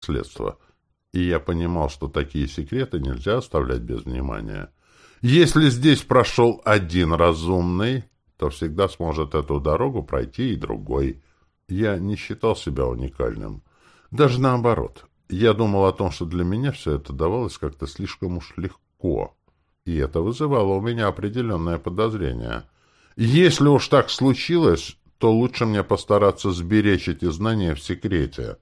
следства. И я понимал, что такие секреты нельзя оставлять без внимания. Если здесь прошел один разумный, то всегда сможет эту дорогу пройти и другой. Я не считал себя уникальным. Даже наоборот. Я думал о том, что для меня все это давалось как-то слишком уж легко. И это вызывало у меня определенное подозрение. Если уж так случилось, то лучше мне постараться сберечь эти знания в секрете.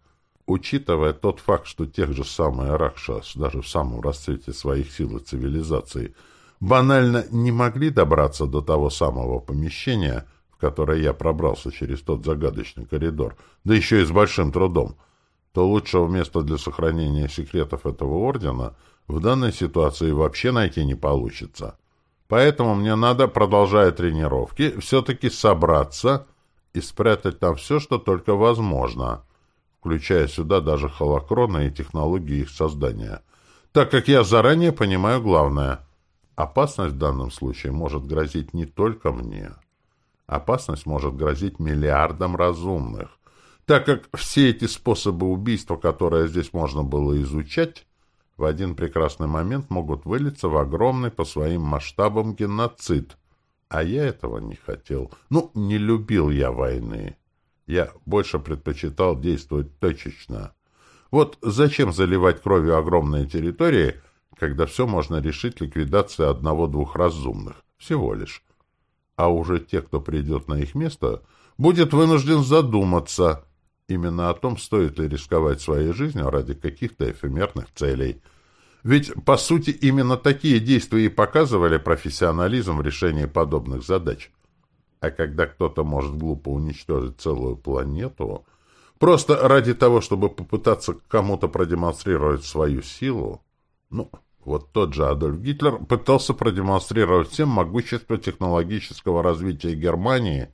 Учитывая тот факт, что тех же самых Ракшас, даже в самом расцвете своих сил и цивилизации, банально не могли добраться до того самого помещения, в которое я пробрался через тот загадочный коридор, да еще и с большим трудом, то лучшего места для сохранения секретов этого ордена в данной ситуации вообще найти не получится. Поэтому мне надо, продолжая тренировки, все-таки собраться и спрятать там все, что только возможно, включая сюда даже холокроны и технологии их создания, так как я заранее понимаю главное. Опасность в данном случае может грозить не только мне. Опасность может грозить миллиардам разумных, так как все эти способы убийства, которые здесь можно было изучать, в один прекрасный момент могут вылиться в огромный по своим масштабам геноцид – а я этого не хотел. Ну, не любил я войны. Я больше предпочитал действовать точечно. Вот зачем заливать кровью огромные территории, когда все можно решить ликвидацией одного-двух разумных? Всего лишь. А уже те, кто придет на их место, будет вынужден задуматься именно о том, стоит ли рисковать своей жизнью ради каких-то эфемерных целей – ведь, по сути, именно такие действия и показывали профессионализм в решении подобных задач. А когда кто-то может глупо уничтожить целую планету, просто ради того, чтобы попытаться кому-то продемонстрировать свою силу, ну, вот тот же Адольф Гитлер пытался продемонстрировать всем могущество технологического развития Германии,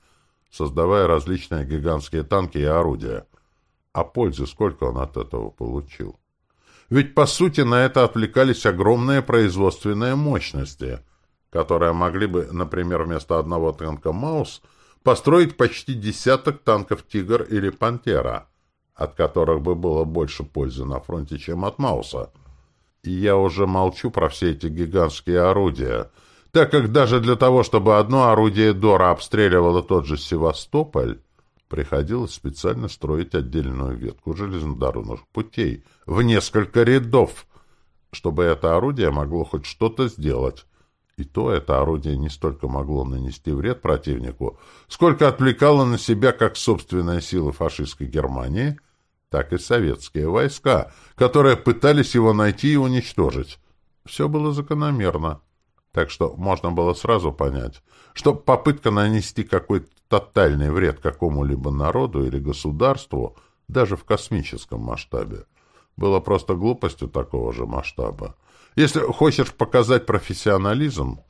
создавая различные гигантские танки и орудия. А пользы сколько он от этого получил? Ведь, по сути, на это отвлекались огромные производственные мощности, которые могли бы, например, вместо одного танка «Маус» построить почти десяток танков «Тигр» или «Пантера», от которых бы было больше пользы на фронте, чем от «Мауса». И я уже молчу про все эти гигантские орудия, так как даже для того, чтобы одно орудие Дора обстреливало тот же Севастополь, приходилось специально строить отдельную ветку железнодорожных путей в несколько рядов, чтобы это орудие могло хоть что-то сделать. И то это орудие не столько могло нанести вред противнику, сколько отвлекало на себя как собственные силы фашистской Германии, так и советские войска, которые пытались его найти и уничтожить. Все было закономерно. Так что можно было сразу понять, что попытка нанести какой-то тотальный вред какому-либо народу или государству, даже в космическом масштабе, было просто глупостью такого же масштаба. Если хочешь показать профессионализм,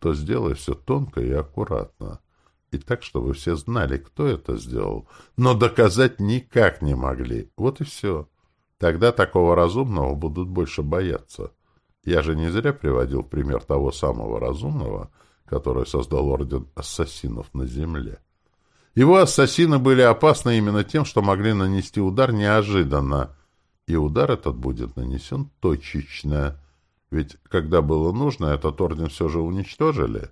то сделай все тонко и аккуратно. И так, чтобы все знали, кто это сделал. Но доказать никак не могли. Вот и все. Тогда такого разумного будут больше бояться. Я же не зря приводил пример того самого разумного, который создал орден ассасинов на земле. Его ассасины были опасны именно тем, что могли нанести удар неожиданно, и удар этот будет нанесен точечно. Ведь, когда было нужно, этот орден все же уничтожили.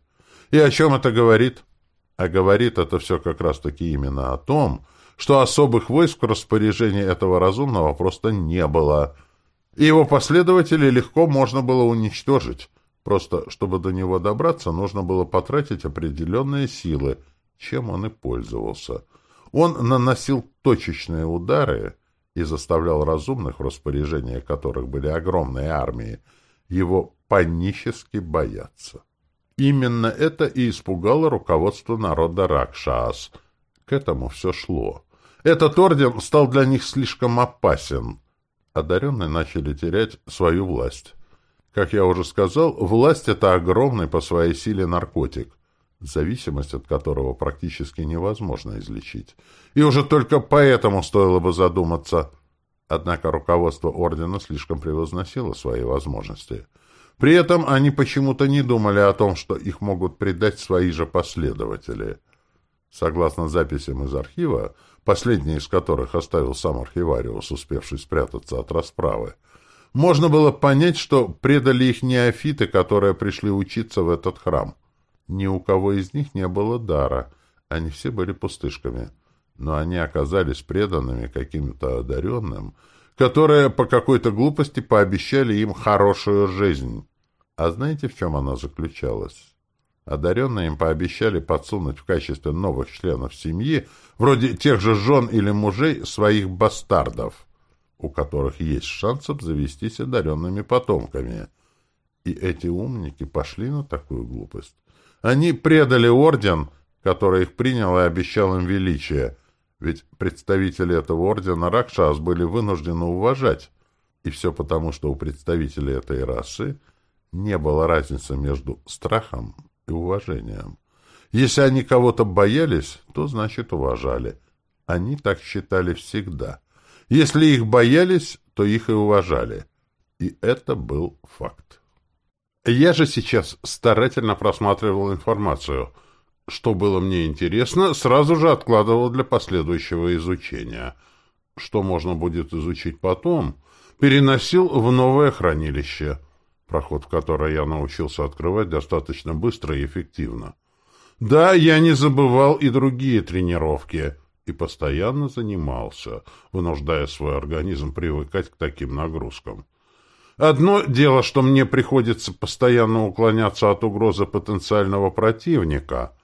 И о чем это говорит? А говорит это все как раз-таки именно о том, что особых войск в распоряжении этого разумного просто не было — и его последователей легко можно было уничтожить. Просто, чтобы до него добраться, нужно было потратить определенные силы, чем он и пользовался. Он наносил точечные удары и заставлял разумных, в распоряжении которых были огромные армии, его панически бояться. Именно это и испугало руководство народа Ракшас. К этому все шло. Этот орден стал для них слишком опасен — одаренные начали терять свою власть. Как я уже сказал, власть — это огромный по своей силе наркотик, зависимость от которого практически невозможно излечить. И уже только поэтому стоило бы задуматься. Однако руководство ордена слишком превозносило свои возможности. При этом они почему-то не думали о том, что их могут предать свои же последователи. Согласно записям из архива, последний из которых оставил сам архивариус, успевший спрятаться от расправы, можно было понять, что предали их неофиты, которые пришли учиться в этот храм. Ни у кого из них не было дара, они все были пустышками, но они оказались преданными каким-то одаренным, которые по какой-то глупости пообещали им хорошую жизнь. А знаете, в чем она заключалась? Одаренные им пообещали подсунуть в качестве новых членов семьи, вроде тех же жен или мужей, своих бастардов, у которых есть шанс обзавестись одаренными потомками. И эти умники пошли на такую глупость. Они предали орден, который их принял и обещал им величие, ведь представители этого ордена Ракшас были вынуждены уважать. И все потому, что у представителей этой расы не было разницы между страхом и уважением. Если они кого-то боялись, то значит уважали. Они так считали всегда. Если их боялись, то их и уважали. И это был факт. Я же сейчас старательно просматривал информацию. Что было мне интересно, сразу же откладывал для последующего изучения. Что можно будет изучить потом, переносил в новое хранилище — проход в который я научился открывать достаточно быстро и эффективно. Да, я не забывал и другие тренировки, и постоянно занимался, вынуждая свой организм привыкать к таким нагрузкам. Одно дело, что мне приходится постоянно уклоняться от угрозы потенциального противника,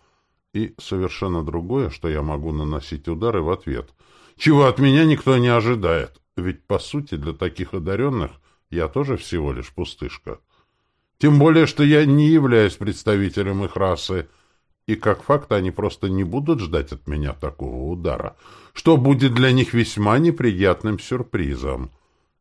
и совершенно другое, что я могу наносить удары в ответ, чего от меня никто не ожидает, ведь, по сути, для таких одаренных – я тоже всего лишь пустышка. Тем более, что я не являюсь представителем их расы, и как факт они просто не будут ждать от меня такого удара, что будет для них весьма неприятным сюрпризом.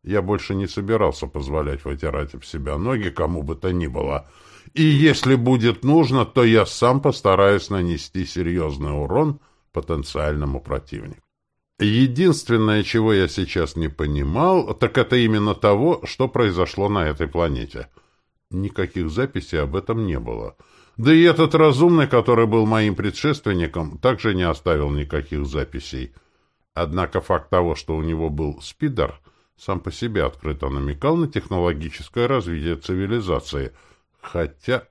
Я больше не собирался позволять вытирать об себя ноги кому бы то ни было, и если будет нужно, то я сам постараюсь нанести серьезный урон потенциальному противнику. Единственное, чего я сейчас не понимал, так это именно того, что произошло на этой планете. Никаких записей об этом не было. Да и этот разумный, который был моим предшественником, также не оставил никаких записей. Однако факт того, что у него был спидер, сам по себе открыто намекал на технологическое развитие цивилизации. Хотя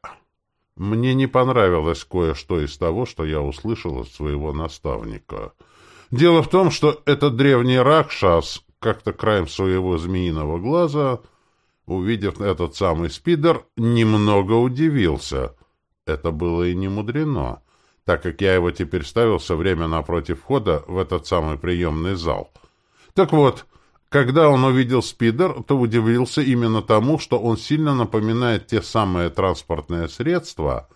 мне не понравилось кое-что из того, что я услышал от своего наставника — Дело в том, что этот древний Ракшас как-то краем своего змеиного глаза, увидев этот самый спидер, немного удивился. Это было и не мудрено, так как я его теперь ставил все время напротив входа в этот самый приемный зал. Так вот, когда он увидел спидер, то удивился именно тому, что он сильно напоминает те самые транспортные средства,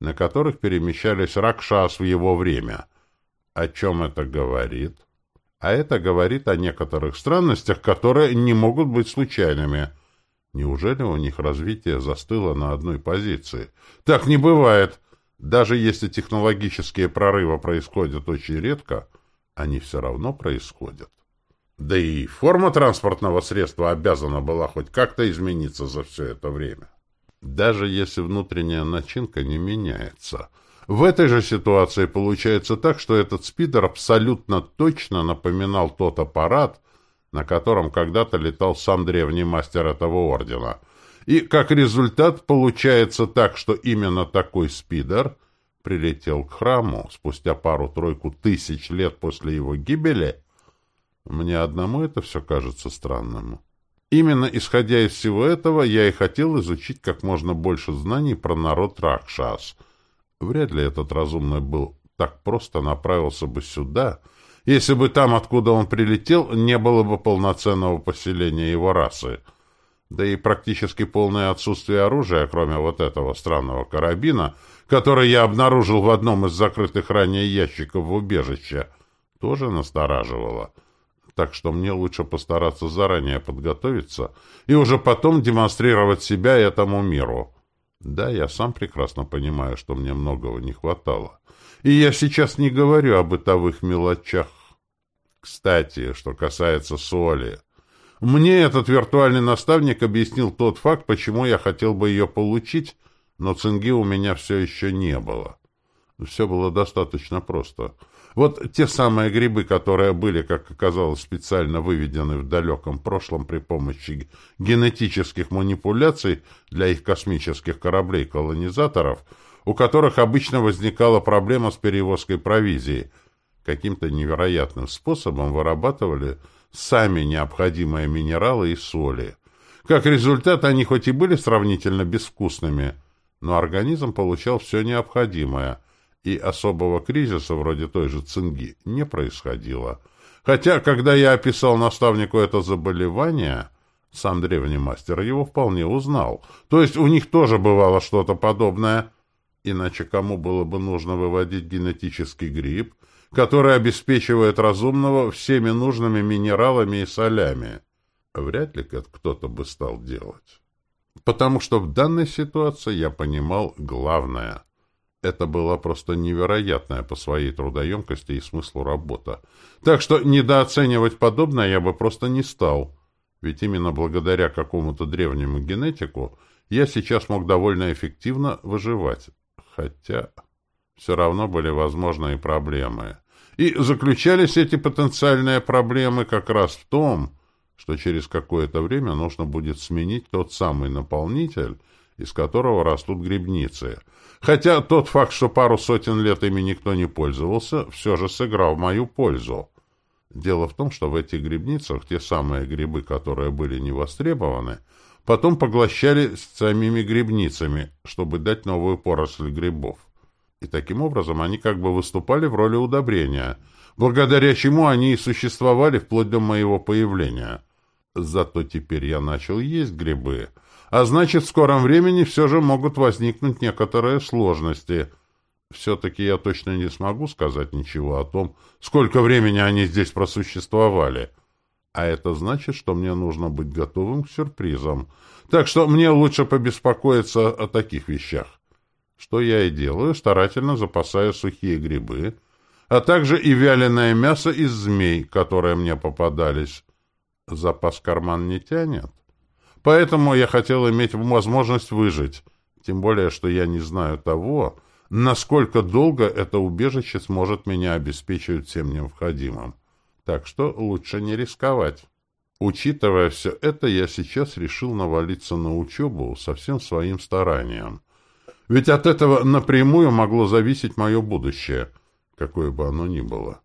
на которых перемещались Ракшас в его время — о чем это говорит? А это говорит о некоторых странностях, которые не могут быть случайными. Неужели у них развитие застыло на одной позиции? Так не бывает. Даже если технологические прорывы происходят очень редко, они все равно происходят. Да и форма транспортного средства обязана была хоть как-то измениться за все это время. Даже если внутренняя начинка не меняется – в этой же ситуации получается так, что этот спидер абсолютно точно напоминал тот аппарат, на котором когда-то летал сам древний мастер этого ордена. И как результат получается так, что именно такой спидер прилетел к храму спустя пару-тройку тысяч лет после его гибели. Мне одному это все кажется странным. Именно исходя из всего этого, я и хотел изучить как можно больше знаний про народ Ракшас — Вряд ли этот разумный был так просто направился бы сюда, если бы там, откуда он прилетел, не было бы полноценного поселения его расы. Да и практически полное отсутствие оружия, кроме вот этого странного карабина, который я обнаружил в одном из закрытых ранее ящиков в убежище, тоже настораживало. Так что мне лучше постараться заранее подготовиться и уже потом демонстрировать себя этому миру. Да, я сам прекрасно понимаю, что мне многого не хватало. И я сейчас не говорю о бытовых мелочах. Кстати, что касается соли. Мне этот виртуальный наставник объяснил тот факт, почему я хотел бы ее получить, но цинги у меня все еще не было. Все было достаточно просто. Вот те самые грибы, которые были, как оказалось, специально выведены в далеком прошлом при помощи генетических манипуляций для их космических кораблей-колонизаторов, у которых обычно возникала проблема с перевозкой провизии, каким-то невероятным способом вырабатывали сами необходимые минералы и соли. Как результат, они хоть и были сравнительно безвкусными, но организм получал все необходимое – и особого кризиса, вроде той же цинги, не происходило. Хотя, когда я описал наставнику это заболевание, сам древний мастер его вполне узнал. То есть у них тоже бывало что-то подобное. Иначе кому было бы нужно выводить генетический гриб, который обеспечивает разумного всеми нужными минералами и солями? Вряд ли кто-то бы стал делать. Потому что в данной ситуации я понимал главное — это была просто невероятная по своей трудоемкости и смыслу работа. Так что недооценивать подобное я бы просто не стал. Ведь именно благодаря какому-то древнему генетику я сейчас мог довольно эффективно выживать. Хотя все равно были возможны и проблемы. И заключались эти потенциальные проблемы как раз в том, что через какое-то время нужно будет сменить тот самый наполнитель, из которого растут грибницы — Хотя тот факт, что пару сотен лет ими никто не пользовался, все же сыграл в мою пользу. Дело в том, что в этих грибницах те самые грибы, которые были не востребованы, потом поглощали самими грибницами, чтобы дать новую поросль грибов. И таким образом они как бы выступали в роли удобрения, благодаря чему они и существовали вплоть до моего появления. Зато теперь я начал есть грибы — а значит, в скором времени все же могут возникнуть некоторые сложности. Все-таки я точно не смогу сказать ничего о том, сколько времени они здесь просуществовали. А это значит, что мне нужно быть готовым к сюрпризам. Так что мне лучше побеспокоиться о таких вещах. Что я и делаю, старательно запасая сухие грибы, а также и вяленое мясо из змей, которые мне попадались. Запас карман не тянет. Поэтому я хотел иметь возможность выжить. Тем более, что я не знаю того, насколько долго это убежище сможет меня обеспечивать всем необходимым. Так что лучше не рисковать. Учитывая все это, я сейчас решил навалиться на учебу со всем своим старанием. Ведь от этого напрямую могло зависеть мое будущее, какое бы оно ни было.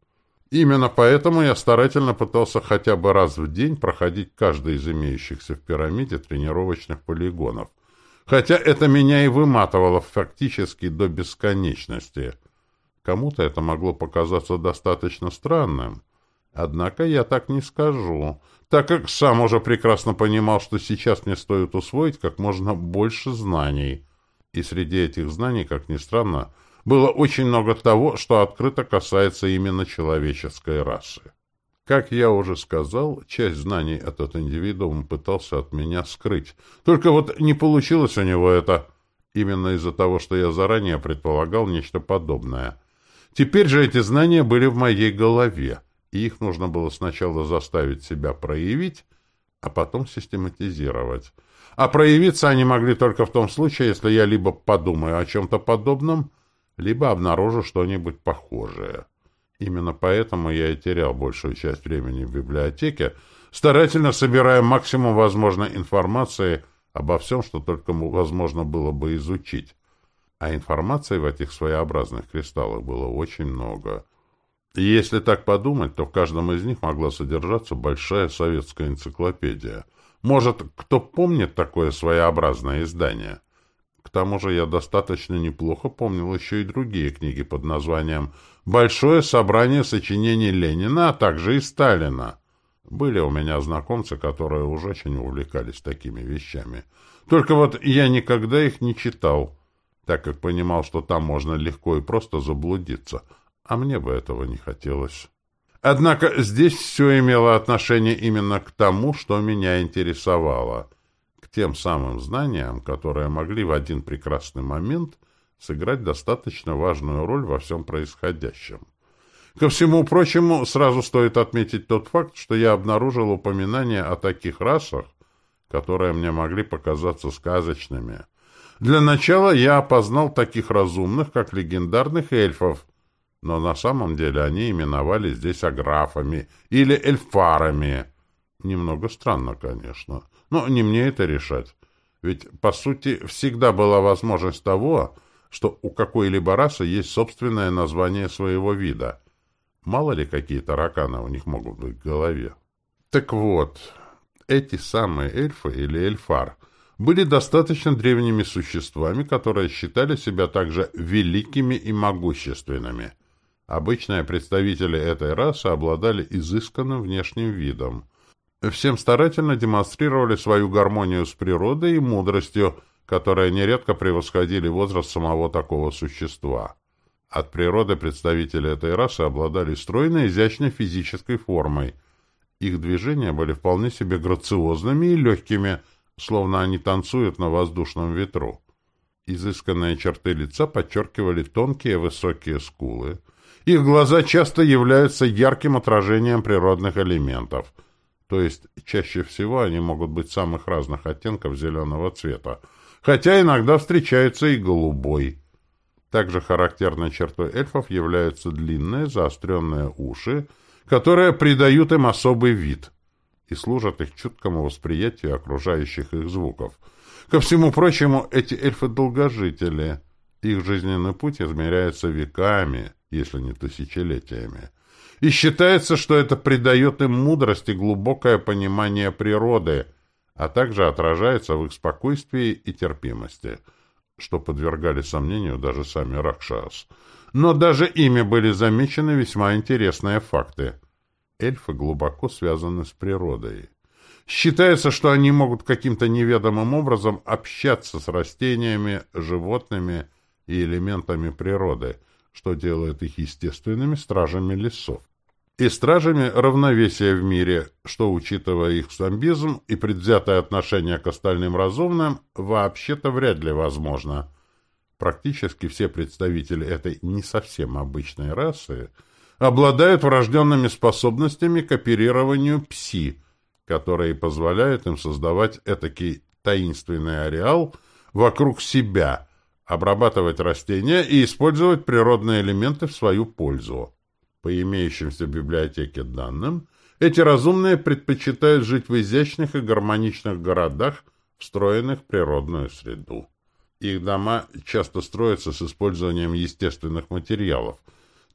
Именно поэтому я старательно пытался хотя бы раз в день проходить каждый из имеющихся в пирамиде тренировочных полигонов. Хотя это меня и выматывало фактически до бесконечности. Кому-то это могло показаться достаточно странным. Однако я так не скажу, так как сам уже прекрасно понимал, что сейчас мне стоит усвоить как можно больше знаний. И среди этих знаний, как ни странно, было очень много того, что открыто касается именно человеческой расы. Как я уже сказал, часть знаний этот индивидуум пытался от меня скрыть. Только вот не получилось у него это именно из-за того, что я заранее предполагал нечто подобное. Теперь же эти знания были в моей голове, и их нужно было сначала заставить себя проявить, а потом систематизировать. А проявиться они могли только в том случае, если я либо подумаю о чем-то подобном, либо обнаружу что-нибудь похожее. Именно поэтому я и терял большую часть времени в библиотеке, старательно собирая максимум возможной информации обо всем, что только возможно было бы изучить. А информации в этих своеобразных кристаллах было очень много. И если так подумать, то в каждом из них могла содержаться большая советская энциклопедия. Может, кто помнит такое своеобразное издание? К тому же я достаточно неплохо помнил еще и другие книги под названием «Большое собрание сочинений Ленина, а также и Сталина». Были у меня знакомцы, которые уже очень увлекались такими вещами. Только вот я никогда их не читал, так как понимал, что там можно легко и просто заблудиться, а мне бы этого не хотелось. Однако здесь все имело отношение именно к тому, что меня интересовало — тем самым знаниям, которые могли в один прекрасный момент сыграть достаточно важную роль во всем происходящем. Ко всему прочему, сразу стоит отметить тот факт, что я обнаружил упоминания о таких расах, которые мне могли показаться сказочными. Для начала я опознал таких разумных, как легендарных эльфов, но на самом деле они именовали здесь аграфами или эльфарами. Немного странно, конечно, но не мне это решать. Ведь, по сути, всегда была возможность того, что у какой-либо расы есть собственное название своего вида. Мало ли какие тараканы у них могут быть в голове. Так вот, эти самые эльфы или эльфар были достаточно древними существами, которые считали себя также великими и могущественными. Обычные представители этой расы обладали изысканным внешним видом. Всем старательно демонстрировали свою гармонию с природой и мудростью, которые нередко превосходили возраст самого такого существа. От природы представители этой расы обладали стройной, изящной физической формой. Их движения были вполне себе грациозными и легкими, словно они танцуют на воздушном ветру. Изысканные черты лица подчеркивали тонкие высокие скулы. Их глаза часто являются ярким отражением природных элементов, то есть чаще всего они могут быть самых разных оттенков зеленого цвета, хотя иногда встречается и голубой. Также характерной чертой эльфов являются длинные заостренные уши, которые придают им особый вид и служат их чуткому восприятию окружающих их звуков. Ко всему прочему, эти эльфы долгожители. Их жизненный путь измеряется веками, если не тысячелетиями. И считается, что это придает им мудрость и глубокое понимание природы, а также отражается в их спокойствии и терпимости, что подвергали сомнению даже сами Ракшас. Но даже ими были замечены весьма интересные факты. Эльфы глубоко связаны с природой. Считается, что они могут каким-то неведомым образом общаться с растениями, животными и элементами природы, что делает их естественными стражами лесов и стражами равновесия в мире, что, учитывая их самбизм и предвзятое отношение к остальным разумным, вообще-то вряд ли возможно. Практически все представители этой не совсем обычной расы обладают врожденными способностями к оперированию пси, которые позволяют им создавать этакий таинственный ареал вокруг себя, обрабатывать растения и использовать природные элементы в свою пользу. По имеющимся в библиотеке данным, эти разумные предпочитают жить в изящных и гармоничных городах, встроенных в природную среду. Их дома часто строятся с использованием естественных материалов,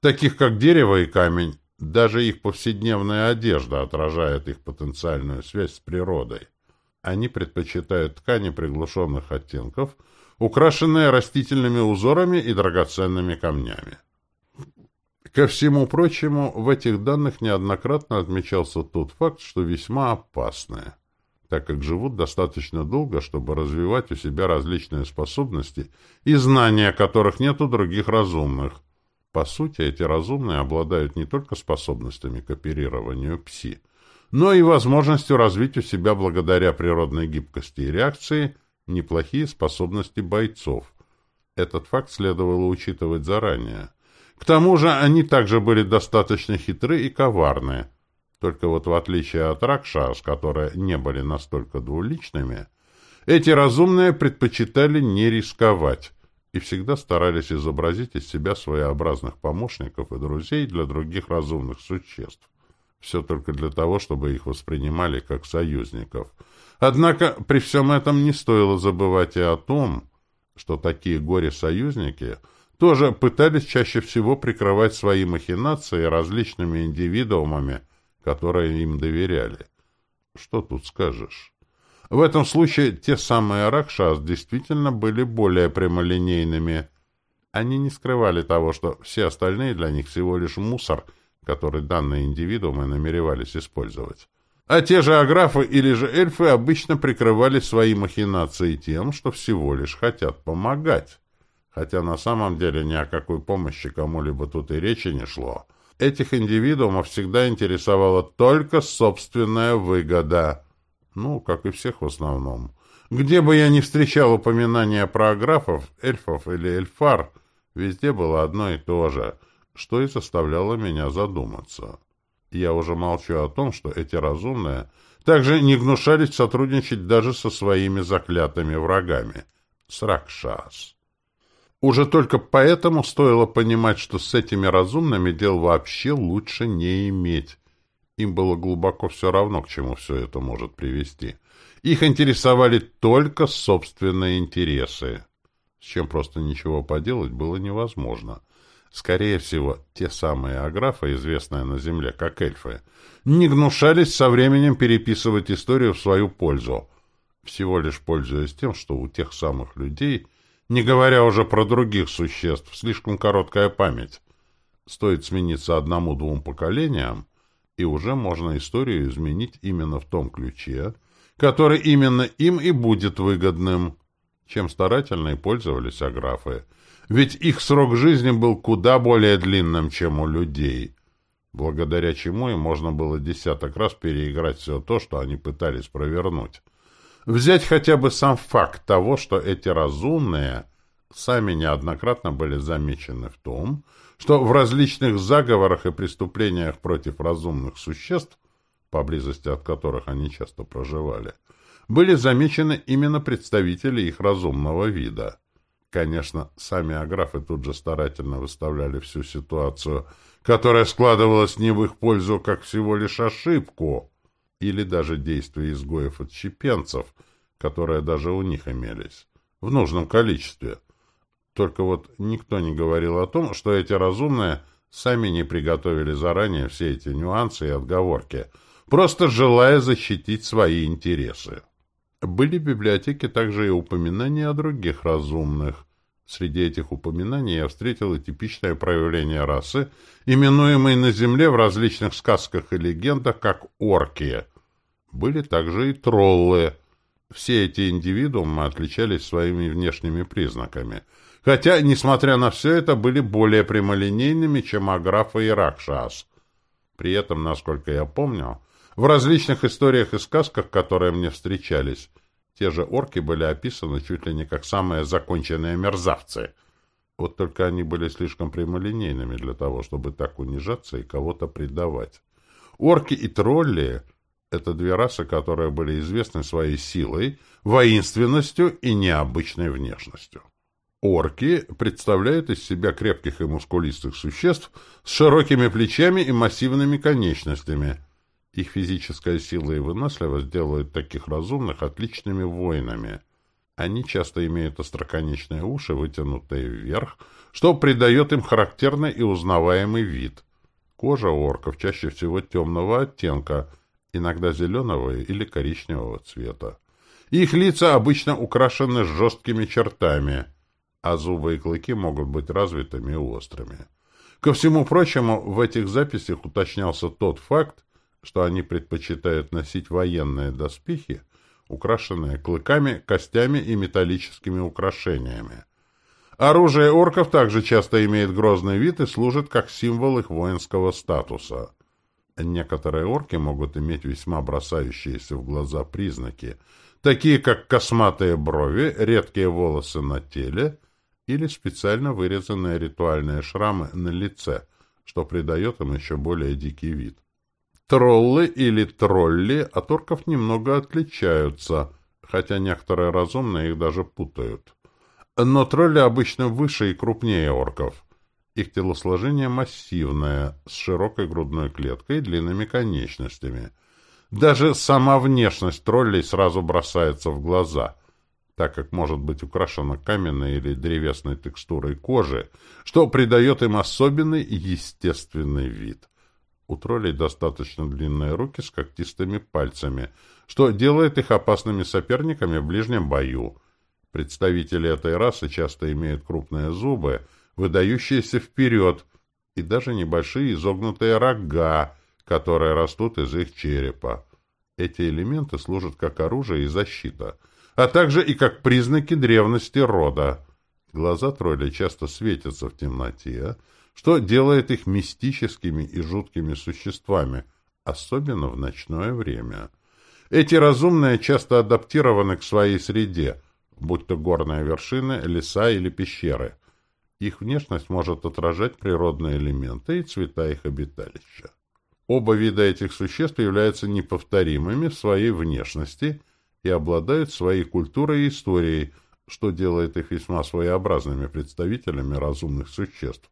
таких как дерево и камень. Даже их повседневная одежда отражает их потенциальную связь с природой. Они предпочитают ткани приглушенных оттенков, украшенные растительными узорами и драгоценными камнями. Ко всему прочему, в этих данных неоднократно отмечался тот факт, что весьма опасные, так как живут достаточно долго, чтобы развивать у себя различные способности и знания, которых нет у других разумных. По сути, эти разумные обладают не только способностями к оперированию пси, но и возможностью развить у себя благодаря природной гибкости и реакции неплохие способности бойцов. Этот факт следовало учитывать заранее – к тому же они также были достаточно хитры и коварны. Только вот в отличие от Ракшас, которые не были настолько двуличными, эти разумные предпочитали не рисковать и всегда старались изобразить из себя своеобразных помощников и друзей для других разумных существ. Все только для того, чтобы их воспринимали как союзников. Однако при всем этом не стоило забывать и о том, что такие горе-союзники — тоже пытались чаще всего прикрывать свои махинации различными индивидуумами, которые им доверяли. Что тут скажешь? В этом случае те самые Ракшас действительно были более прямолинейными. Они не скрывали того, что все остальные для них всего лишь мусор, который данные индивидуумы намеревались использовать. А те же аграфы или же эльфы обычно прикрывали свои махинации тем, что всего лишь хотят помогать хотя на самом деле ни о какой помощи кому-либо тут и речи не шло. Этих индивидуумов всегда интересовала только собственная выгода. Ну, как и всех в основном. Где бы я ни встречал упоминания про графов, эльфов или эльфар, везде было одно и то же, что и заставляло меня задуматься. Я уже молчу о том, что эти разумные также не гнушались сотрудничать даже со своими заклятыми врагами — с Ракшас. Уже только поэтому стоило понимать, что с этими разумными дел вообще лучше не иметь. Им было глубоко все равно, к чему все это может привести. Их интересовали только собственные интересы, с чем просто ничего поделать было невозможно. Скорее всего, те самые аграфы, известные на Земле как эльфы, не гнушались со временем переписывать историю в свою пользу, всего лишь пользуясь тем, что у тех самых людей, не говоря уже про других существ, слишком короткая память. Стоит смениться одному-двум поколениям, и уже можно историю изменить именно в том ключе, который именно им и будет выгодным, чем старательно и пользовались аграфы – ведь их срок жизни был куда более длинным, чем у людей, благодаря чему им можно было десяток раз переиграть все то, что они пытались провернуть. Взять хотя бы сам факт того, что эти разумные сами неоднократно были замечены в том, что в различных заговорах и преступлениях против разумных существ, поблизости от которых они часто проживали, были замечены именно представители их разумного вида. Конечно, сами аграфы тут же старательно выставляли всю ситуацию, которая складывалась не в их пользу, как всего лишь ошибку, или даже действия изгоев-отщепенцев, которые даже у них имелись, в нужном количестве. Только вот никто не говорил о том, что эти разумные сами не приготовили заранее все эти нюансы и отговорки, просто желая защитить свои интересы. Были в библиотеке также и упоминания о других разумных. Среди этих упоминаний я встретил и типичное проявление расы, именуемой на Земле в различных сказках и легендах как орки. Были также и троллы. Все эти индивидуумы отличались своими внешними признаками. Хотя, несмотря на все это, были более прямолинейными, чем Аграфа и Ракшас. При этом, насколько я помню, в различных историях и сказках, которые мне встречались, те же орки были описаны чуть ли не как самые законченные мерзавцы. Вот только они были слишком прямолинейными для того, чтобы так унижаться и кого-то предавать. Орки и тролли — это две расы, которые были известны своей силой, воинственностью и необычной внешностью. Орки представляют из себя крепких и мускулистых существ с широкими плечами и массивными конечностями — их физическая сила и выносливость делают таких разумных отличными воинами. Они часто имеют остроконечные уши, вытянутые вверх, что придает им характерный и узнаваемый вид. Кожа орков чаще всего темного оттенка, иногда зеленого или коричневого цвета. Их лица обычно украшены жесткими чертами, а зубы и клыки могут быть развитыми и острыми. Ко всему прочему, в этих записях уточнялся тот факт, что они предпочитают носить военные доспехи, украшенные клыками, костями и металлическими украшениями. Оружие орков также часто имеет грозный вид и служит как символ их воинского статуса. Некоторые орки могут иметь весьма бросающиеся в глаза признаки, такие как косматые брови, редкие волосы на теле или специально вырезанные ритуальные шрамы на лице, что придает им еще более дикий вид. Троллы или тролли от орков немного отличаются, хотя некоторые разумные их даже путают. Но тролли обычно выше и крупнее орков. Их телосложение массивное, с широкой грудной клеткой и длинными конечностями. Даже сама внешность троллей сразу бросается в глаза, так как может быть украшена каменной или древесной текстурой кожи, что придает им особенный естественный вид. У троллей достаточно длинные руки с когтистыми пальцами, что делает их опасными соперниками в ближнем бою. Представители этой расы часто имеют крупные зубы, выдающиеся вперед, и даже небольшие изогнутые рога, которые растут из их черепа. Эти элементы служат как оружие и защита, а также и как признаки древности рода. Глаза троллей часто светятся в темноте, что делает их мистическими и жуткими существами, особенно в ночное время. Эти разумные часто адаптированы к своей среде, будь то горные вершины, леса или пещеры. Их внешность может отражать природные элементы и цвета их обиталища. Оба вида этих существ являются неповторимыми в своей внешности и обладают своей культурой и историей, что делает их весьма своеобразными представителями разумных существ,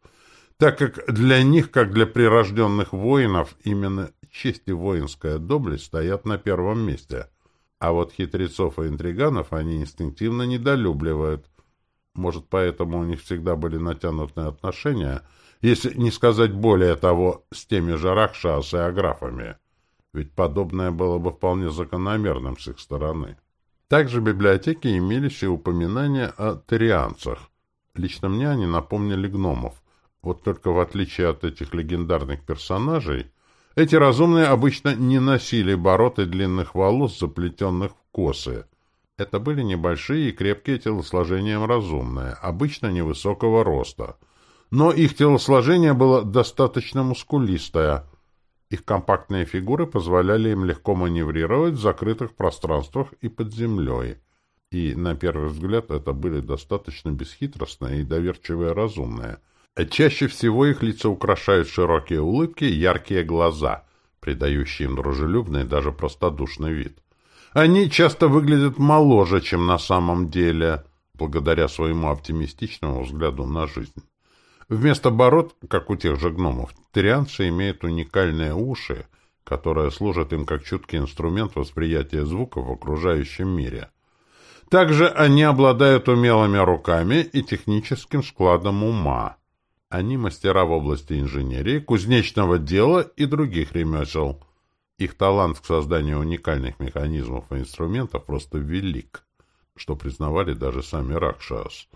так как для них, как для прирожденных воинов, именно честь и воинская доблесть стоят на первом месте, а вот хитрецов и интриганов они инстинктивно недолюбливают. Может, поэтому у них всегда были натянутые отношения, если не сказать более того, с теми же Ракшас и Аграфами, ведь подобное было бы вполне закономерным с их стороны. Также в библиотеке имелись и упоминания о тарианцах. Лично мне они напомнили гномов. Вот только в отличие от этих легендарных персонажей, эти разумные обычно не носили бород и длинных волос, заплетенных в косы. Это были небольшие и крепкие телосложением разумные, обычно невысокого роста. Но их телосложение было достаточно мускулистое – их компактные фигуры позволяли им легко маневрировать в закрытых пространствах и под землей. И, на первый взгляд, это были достаточно бесхитростные и доверчивые разумные. Чаще всего их лица украшают широкие улыбки и яркие глаза, придающие им дружелюбный даже простодушный вид. Они часто выглядят моложе, чем на самом деле, благодаря своему оптимистичному взгляду на жизнь. Вместо бород, как у тех же гномов, тирианцы имеют уникальные уши, которые служат им как чуткий инструмент восприятия звуков в окружающем мире. Также они обладают умелыми руками и техническим складом ума. Они мастера в области инженерии, кузнечного дела и других ремесел. Их талант к созданию уникальных механизмов и инструментов просто велик, что признавали даже сами Ракшас.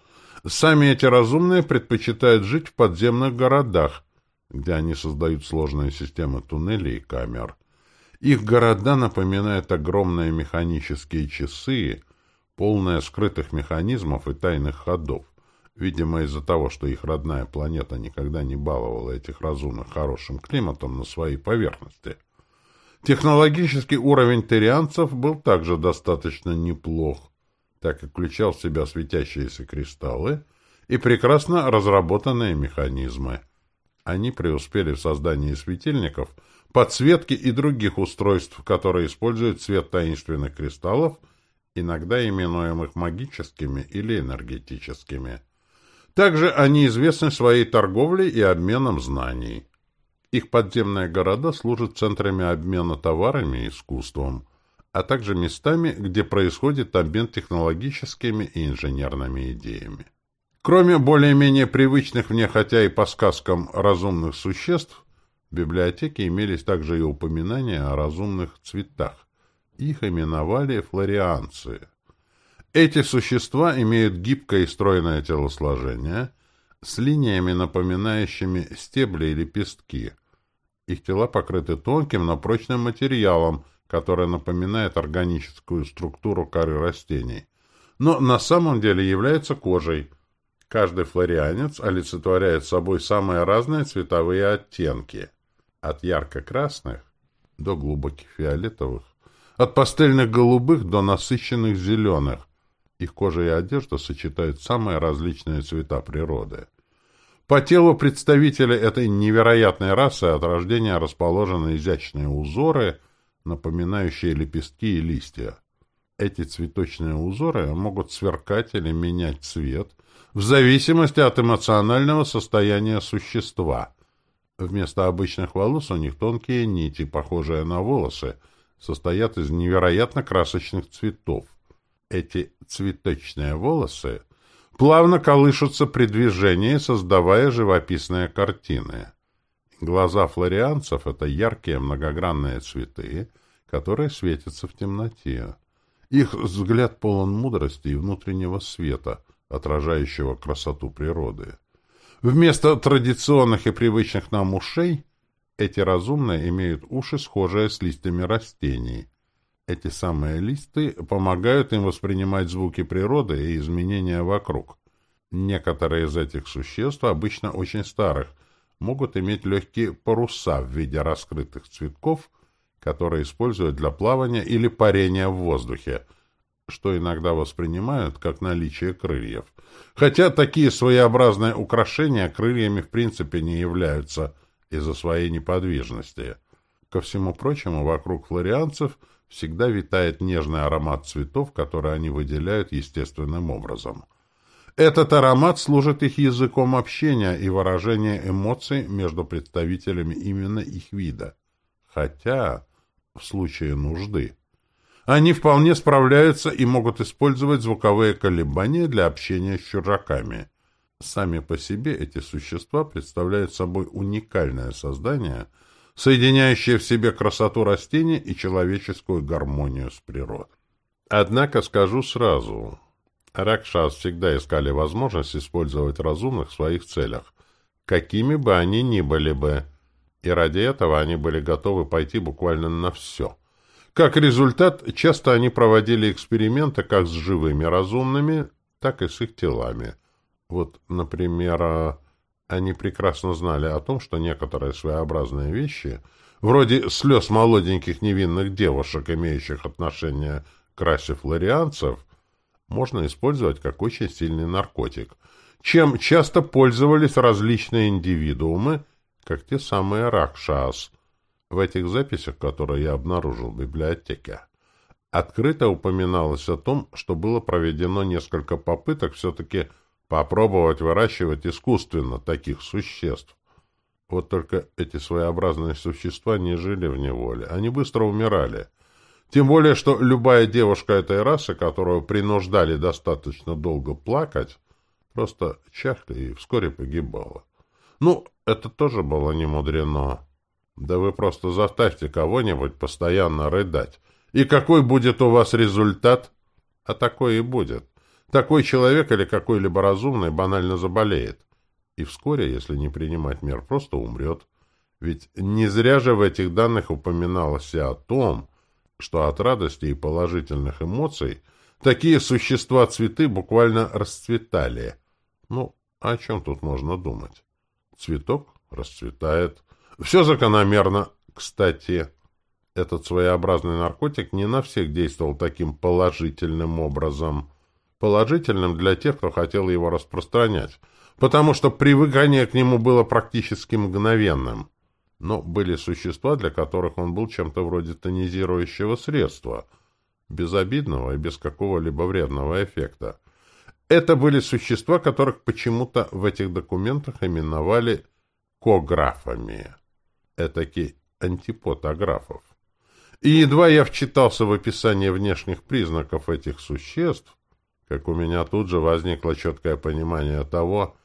Сами эти разумные предпочитают жить в подземных городах, где они создают сложные системы туннелей и камер. Их города напоминают огромные механические часы, полные скрытых механизмов и тайных ходов. Видимо, из-за того, что их родная планета никогда не баловала этих разумных хорошим климатом на своей поверхности. Технологический уровень терианцев был также достаточно неплох так как включал в себя светящиеся кристаллы и прекрасно разработанные механизмы. Они преуспели в создании светильников, подсветки и других устройств, которые используют цвет таинственных кристаллов, иногда именуемых магическими или энергетическими. Также они известны своей торговлей и обменом знаний. Их подземные города служат центрами обмена товарами и искусством – а также местами, где происходит обмен технологическими и инженерными идеями. Кроме более-менее привычных мне, хотя и по сказкам, разумных существ, в библиотеке имелись также и упоминания о разумных цветах. Их именовали флорианцы. Эти существа имеют гибкое и стройное телосложение с линиями, напоминающими стебли и лепестки. Их тела покрыты тонким, но прочным материалом, которая напоминает органическую структуру коры растений, но на самом деле является кожей. Каждый флорианец олицетворяет собой самые разные цветовые оттенки, от ярко-красных до глубоких фиолетовых, от пастельных голубых до насыщенных зеленых. Их кожа и одежда сочетают самые различные цвета природы. По телу представителей этой невероятной расы от рождения расположены изящные узоры – напоминающие лепестки и листья. Эти цветочные узоры могут сверкать или менять цвет в зависимости от эмоционального состояния существа. Вместо обычных волос у них тонкие нити, похожие на волосы, состоят из невероятно красочных цветов. Эти цветочные волосы плавно колышутся при движении, создавая живописные картины. Глаза флорианцев — это яркие многогранные цветы, которые светятся в темноте. Их взгляд полон мудрости и внутреннего света, отражающего красоту природы. Вместо традиционных и привычных нам ушей эти разумные имеют уши, схожие с листьями растений. Эти самые листы помогают им воспринимать звуки природы и изменения вокруг. Некоторые из этих существ, обычно очень старых, могут иметь легкие паруса в виде раскрытых цветков, которые используют для плавания или парения в воздухе, что иногда воспринимают как наличие крыльев. Хотя такие своеобразные украшения крыльями в принципе не являются из-за своей неподвижности. Ко всему прочему, вокруг флорианцев всегда витает нежный аромат цветов, который они выделяют естественным образом. Этот аромат служит их языком общения и выражения эмоций между представителями именно их вида. Хотя, в случае нужды, они вполне справляются и могут использовать звуковые колебания для общения с чужаками. Сами по себе эти существа представляют собой уникальное создание, соединяющее в себе красоту растения и человеческую гармонию с природой. Однако скажу сразу, Ракшас всегда искали возможность использовать разумных в своих целях, какими бы они ни были бы, и ради этого они были готовы пойти буквально на все. Как результат, часто они проводили эксперименты как с живыми разумными, так и с их телами. Вот, например, они прекрасно знали о том, что некоторые своеобразные вещи, вроде слез молоденьких невинных девушек, имеющих отношение к расе флорианцев, можно использовать как очень сильный наркотик, чем часто пользовались различные индивидуумы, как те самые ракшас. В этих записях, которые я обнаружил в библиотеке, открыто упоминалось о том, что было проведено несколько попыток все-таки попробовать выращивать искусственно таких существ. Вот только эти своеобразные существа не жили в неволе, они быстро умирали – тем более, что любая девушка этой расы, которую принуждали достаточно долго плакать, просто чахли и вскоре погибала. Ну, это тоже было не мудрено. Да вы просто заставьте кого-нибудь постоянно рыдать. И какой будет у вас результат? А такой и будет. Такой человек или какой-либо разумный банально заболеет. И вскоре, если не принимать мер, просто умрет. Ведь не зря же в этих данных упоминалось о том, что от радости и положительных эмоций такие существа-цветы буквально расцветали. Ну, о чем тут можно думать? Цветок расцветает. Все закономерно. Кстати, этот своеобразный наркотик не на всех действовал таким положительным образом. Положительным для тех, кто хотел его распространять, потому что привыкание к нему было практически мгновенным но были существа, для которых он был чем-то вроде тонизирующего средства, безобидного и без какого-либо вредного эффекта. Это были существа, которых почему-то в этих документах именовали кографами, этакий антипод аграфов. И едва я вчитался в описание внешних признаков этих существ, как у меня тут же возникло четкое понимание того,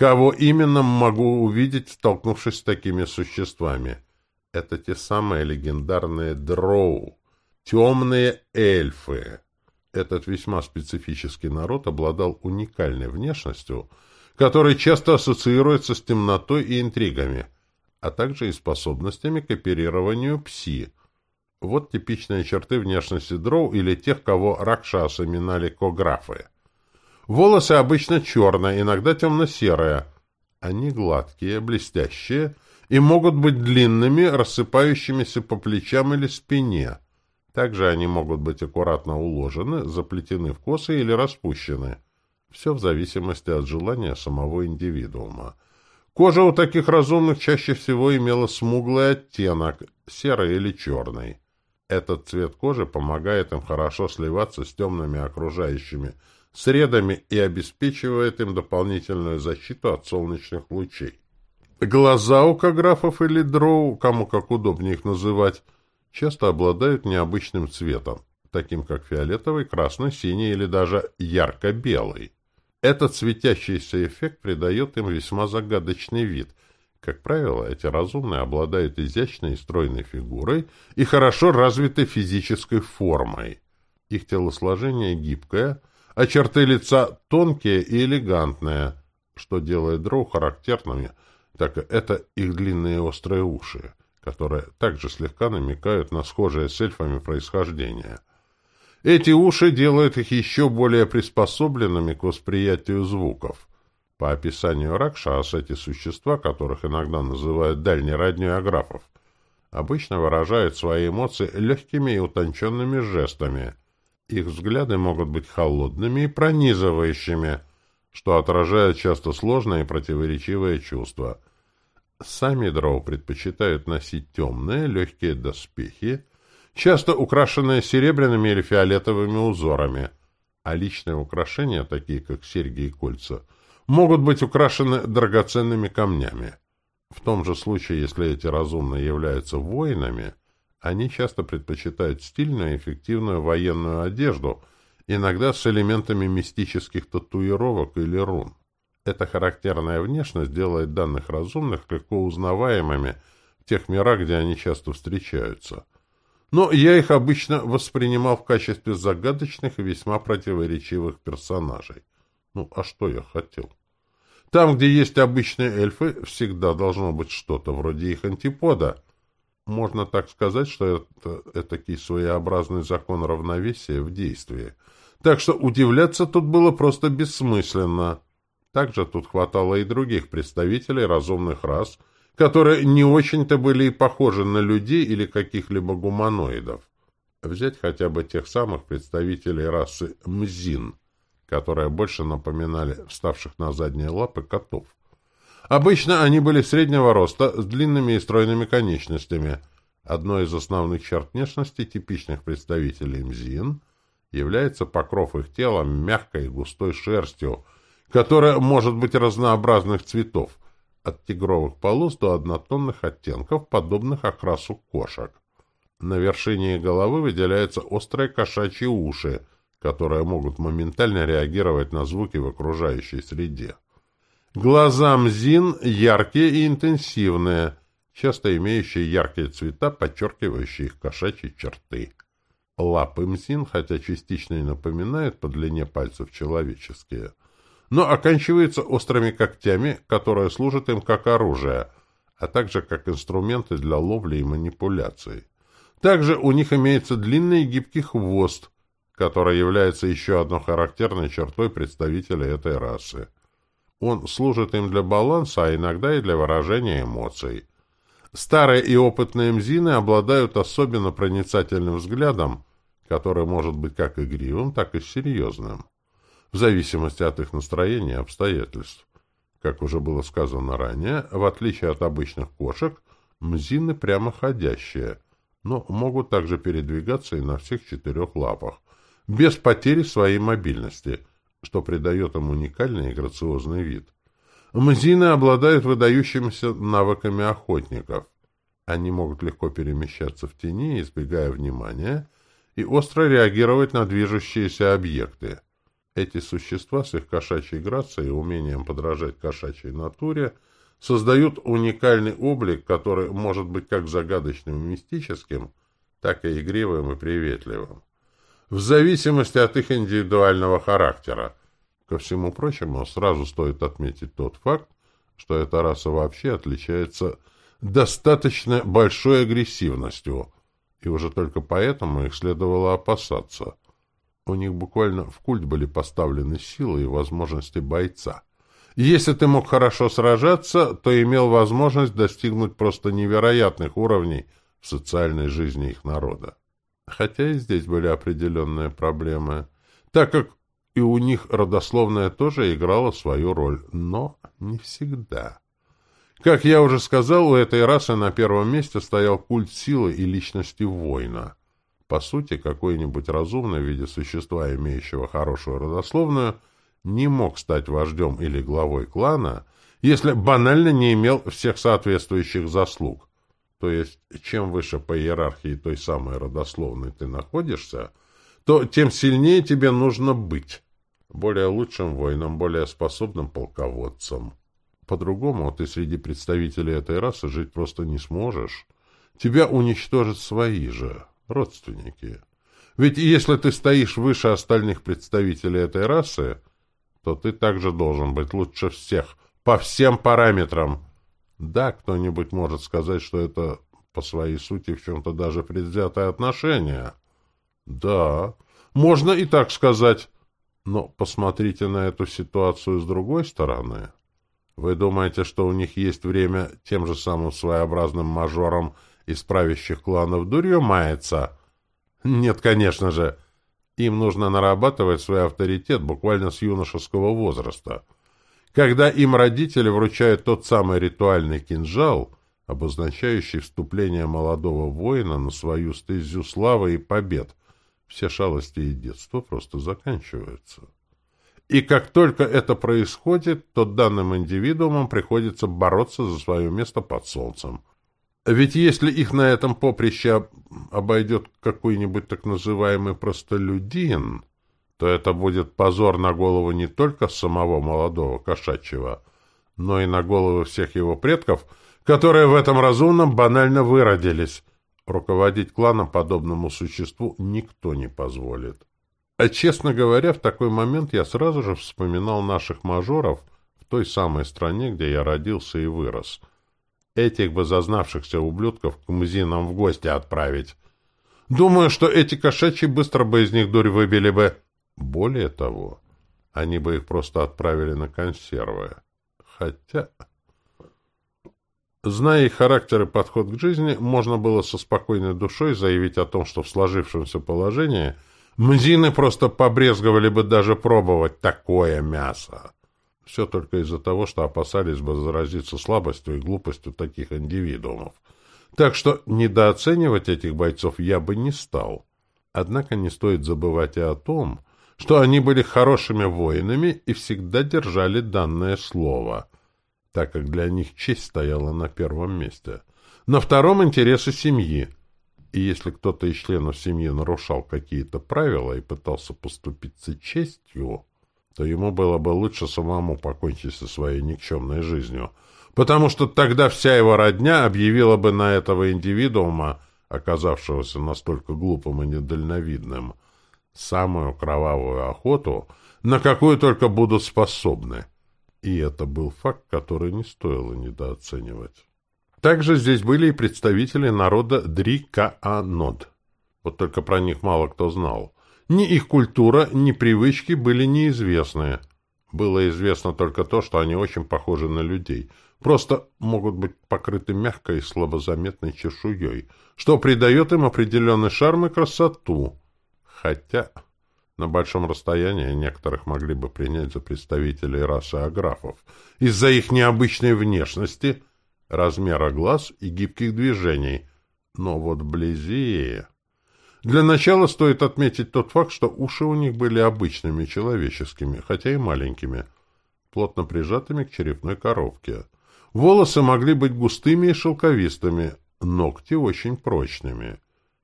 Кого именно могу увидеть, столкнувшись с такими существами? Это те самые легендарные дроу, темные эльфы. Этот весьма специфический народ обладал уникальной внешностью, которая часто ассоциируется с темнотой и интригами, а также и способностями к оперированию пси. Вот типичные черты внешности дроу или тех, кого ракшасы минали кографы. Волосы обычно черные, иногда темно-серые. Они гладкие, блестящие и могут быть длинными, рассыпающимися по плечам или спине. Также они могут быть аккуратно уложены, заплетены в косы или распущены. Все в зависимости от желания самого индивидуума. Кожа у таких разумных чаще всего имела смуглый оттенок, серый или черный. Этот цвет кожи помогает им хорошо сливаться с темными окружающими средами и обеспечивает им дополнительную защиту от солнечных лучей. Глаза у кографов или дроу, кому как удобнее их называть, часто обладают необычным цветом, таким как фиолетовый, красный, синий или даже ярко-белый. Этот светящийся эффект придает им весьма загадочный вид. Как правило, эти разумные обладают изящной и стройной фигурой и хорошо развитой физической формой. Их телосложение гибкое, а черты лица тонкие и элегантные, что делает дроу характерными, так это их длинные острые уши, которые также слегка намекают на схожее с эльфами происхождение. Эти уши делают их еще более приспособленными к восприятию звуков. По описанию Ракшас, эти существа, которых иногда называют дальней родней аграфов, обычно выражают свои эмоции легкими и утонченными жестами – их взгляды могут быть холодными и пронизывающими, что отражает часто сложные и противоречивые чувства. Сами дроу предпочитают носить темные, легкие доспехи, часто украшенные серебряными или фиолетовыми узорами, а личные украшения, такие как серьги и кольца, могут быть украшены драгоценными камнями. В том же случае, если эти разумные являются воинами, они часто предпочитают стильную и эффективную военную одежду, иногда с элементами мистических татуировок или рун. Эта характерная внешность делает данных разумных легко узнаваемыми в тех мирах, где они часто встречаются. Но я их обычно воспринимал в качестве загадочных и весьма противоречивых персонажей. Ну, а что я хотел? Там, где есть обычные эльфы, всегда должно быть что-то вроде их антипода. Можно так сказать, что это этакий своеобразный закон равновесия в действии. Так что удивляться тут было просто бессмысленно. Также тут хватало и других представителей разумных рас, которые не очень-то были и похожи на людей или каких-либо гуманоидов. Взять хотя бы тех самых представителей расы Мзин, которые больше напоминали вставших на задние лапы котов. Обычно они были среднего роста, с длинными и стройными конечностями. Одной из основных черт внешности типичных представителей Мзин является покров их тела мягкой и густой шерстью, которая может быть разнообразных цветов, от тигровых полос до однотонных оттенков, подобных окрасу кошек. На вершине головы выделяются острые кошачьи уши, которые могут моментально реагировать на звуки в окружающей среде. Глаза мзин яркие и интенсивные, часто имеющие яркие цвета, подчеркивающие их кошачьи черты. Лапы мзин, хотя частично и напоминают по длине пальцев человеческие, но оканчиваются острыми когтями, которые служат им как оружие, а также как инструменты для ловли и манипуляций. Также у них имеется длинный и гибкий хвост, который является еще одной характерной чертой представителя этой расы. Он служит им для баланса, а иногда и для выражения эмоций. Старые и опытные мзины обладают особенно проницательным взглядом, который может быть как игривым, так и серьезным в зависимости от их настроения и обстоятельств. Как уже было сказано ранее, в отличие от обычных кошек, мзины прямоходящие, но могут также передвигаться и на всех четырех лапах, без потери своей мобильности, что придает им уникальный и грациозный вид. Мзины обладают выдающимися навыками охотников. Они могут легко перемещаться в тени, избегая внимания, и остро реагировать на движущиеся объекты. Эти существа с их кошачьей грацией и умением подражать кошачьей натуре создают уникальный облик, который может быть как загадочным и мистическим, так и игривым и приветливым. В зависимости от их индивидуального характера. Ко всему прочему, сразу стоит отметить тот факт, что эта раса вообще отличается достаточно большой агрессивностью, и уже только поэтому их следовало опасаться. У них буквально в культ были поставлены силы и возможности бойца. Если ты мог хорошо сражаться, то имел возможность достигнуть просто невероятных уровней в социальной жизни их народа. Хотя и здесь были определенные проблемы, так как и у них родословная тоже играла свою роль, но не всегда. Как я уже сказал, у этой расы на первом месте стоял культ силы и личности воина. По сути, какой-нибудь разумный в виде существа, имеющего хорошую родословную, не мог стать вождем или главой клана, если банально не имел всех соответствующих заслуг. То есть, чем выше по иерархии той самой родословной ты находишься, то тем сильнее тебе нужно быть. Более лучшим воином, более способным полководцем. По-другому ты среди представителей этой расы жить просто не сможешь. Тебя уничтожат свои же родственники. Ведь если ты стоишь выше остальных представителей этой расы, то ты также должен быть лучше всех, по всем параметрам. Да, кто-нибудь может сказать, что это по своей сути в чем-то даже предвзятое отношение. Да, можно и так сказать. Но посмотрите на эту ситуацию с другой стороны. Вы думаете, что у них есть время тем же самым своеобразным мажорам из правящих кланов дурью мается? Нет, конечно же. Им нужно нарабатывать свой авторитет буквально с юношеского возраста. Когда им родители вручают тот самый ритуальный кинжал, обозначающий вступление молодого воина на свою стезю славы и побед. Все шалости и детства просто заканчиваются. И как только это происходит, то данным индивидуумам приходится бороться за свое место под солнцем. Ведь если их на этом поприще обойдет какой-нибудь так называемый простолюдин, то это будет позор на голову не только самого молодого кошачьего, но и на головы всех его предков, которые в этом разумном банально выродились. Руководить кланом подобному существу никто не позволит. А честно говоря, в такой момент я сразу же вспоминал наших мажоров в той самой стране, где я родился и вырос — Этих бы зазнавшихся ублюдков к мзинам в гости отправить. Думаю, что эти кошачьи быстро бы из них дурь выбили бы. Более того, они бы их просто отправили на консервы. Хотя... Зная их характер и подход к жизни, можно было со спокойной душой заявить о том, что в сложившемся положении мзины просто побрезговали бы даже пробовать такое мясо. Все только из-за того, что опасались бы заразиться слабостью и глупостью таких индивидуумов. Так что недооценивать этих бойцов я бы не стал. Однако не стоит забывать и о том, что они были хорошими воинами и всегда держали данное слово, так как для них честь стояла на первом месте. На втором — интересы семьи. И если кто-то из членов семьи нарушал какие-то правила и пытался поступиться честью, то ему было бы лучше самому покончить со своей никчемной жизнью, потому что тогда вся его родня объявила бы на этого индивидуума, оказавшегося настолько глупым и недальновидным, самую кровавую охоту, на какую только будут способны. И это был факт, который не стоило недооценивать. Также здесь были и представители народа Дрикаанод. Вот только про них мало кто знал. Ни их культура, ни привычки были неизвестны. Было известно только то, что они очень похожи на людей. Просто могут быть покрыты мягкой и слабозаметной чешуей, что придает им определенный шарм и красоту. Хотя на большом расстоянии некоторых могли бы принять за представителей расы аграфов из-за их необычной внешности, размера глаз и гибких движений. Но вот вблизи... Для начала стоит отметить тот факт, что уши у них были обычными, человеческими, хотя и маленькими, плотно прижатыми к черепной коробке. Волосы могли быть густыми и шелковистыми, ногти очень прочными.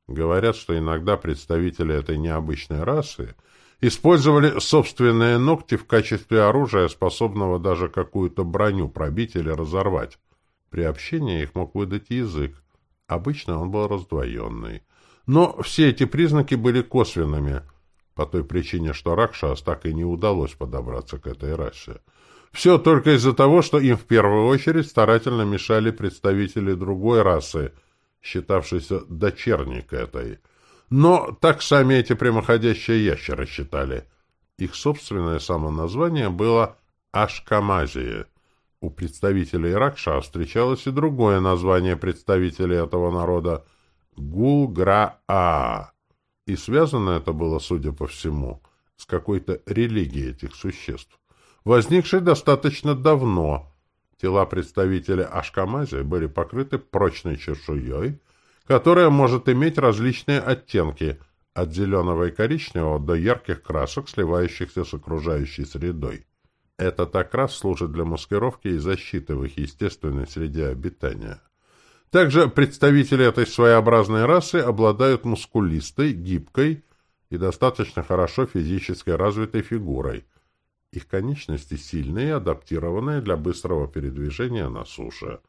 Говорят, что иногда представители этой необычной расы использовали собственные ногти в качестве оружия, способного даже какую-то броню пробить или разорвать. При общении их мог выдать язык. Обычно он был раздвоенный. Но все эти признаки были косвенными, по той причине, что Ракшас так и не удалось подобраться к этой расе. Все только из-за того, что им в первую очередь старательно мешали представители другой расы, считавшейся дочерней к этой. Но так сами эти прямоходящие ящеры считали. Их собственное самоназвание было Ашкамазия. У представителей Ракша встречалось и другое название представителей этого народа — Гулграа. И связано это было, судя по всему, с какой-то религией этих существ, возникшей достаточно давно. Тела представителей Ашкамази были покрыты прочной чешуей, которая может иметь различные оттенки, от зеленого и коричневого до ярких красок, сливающихся с окружающей средой. Этот окрас служит для маскировки и защиты в их естественной среде обитания. Также представители этой своеобразной расы обладают мускулистой, гибкой и достаточно хорошо физически развитой фигурой. Их конечности сильные и адаптированные для быстрого передвижения на суше.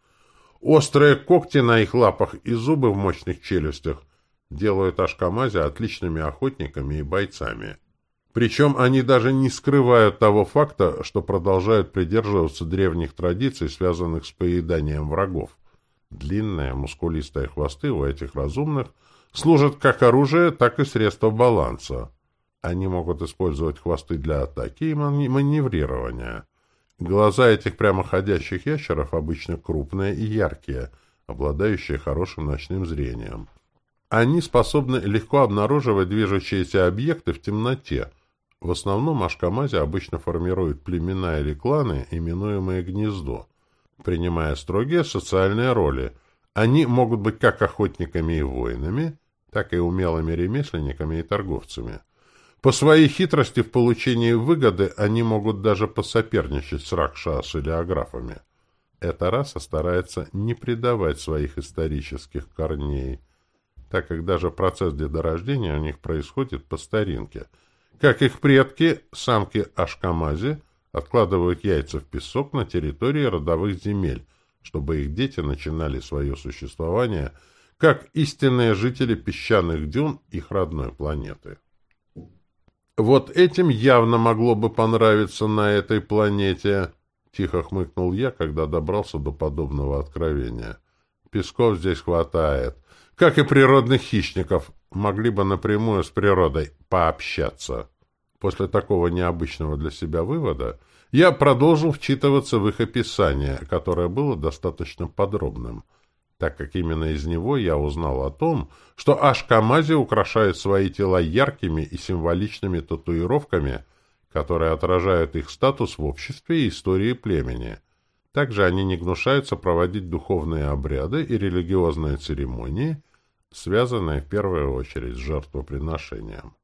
Острые когти на их лапах и зубы в мощных челюстях делают Ашкамази отличными охотниками и бойцами. Причем они даже не скрывают того факта, что продолжают придерживаться древних традиций, связанных с поеданием врагов. Длинные мускулистые хвосты у этих разумных служат как оружие, так и средство баланса. Они могут использовать хвосты для атаки и маневрирования. Глаза этих прямоходящих ящеров обычно крупные и яркие, обладающие хорошим ночным зрением. Они способны легко обнаруживать движущиеся объекты в темноте. В основном ашкамази обычно формируют племена или кланы, именуемые гнездо принимая строгие социальные роли, Они могут быть как охотниками и воинами, так и умелыми ремесленниками и торговцами. По своей хитрости в получении выгоды они могут даже посоперничать с Ракшас или Аграфами. Эта раса старается не предавать своих исторических корней, так как даже процесс деторождения у них происходит по старинке. Как их предки, самки Ашкамази, откладывают яйца в песок на территории родовых земель, чтобы их дети начинали свое существование как истинные жители песчаных дюн их родной планеты. Вот этим явно могло бы понравиться на этой планете, тихо хмыкнул я, когда добрался до подобного откровения. Песков здесь хватает. Как и природных хищников, могли бы напрямую с природой пообщаться. После такого необычного для себя вывода я продолжил вчитываться в их описание, которое было достаточно подробным, так как именно из него я узнал о том, что Ашкамази украшает свои тела яркими и символичными татуировками, которые отражают их статус в обществе и истории племени. Также они не гнушаются проводить духовные обряды и религиозные церемонии, связанные в первую очередь с жертвоприношением.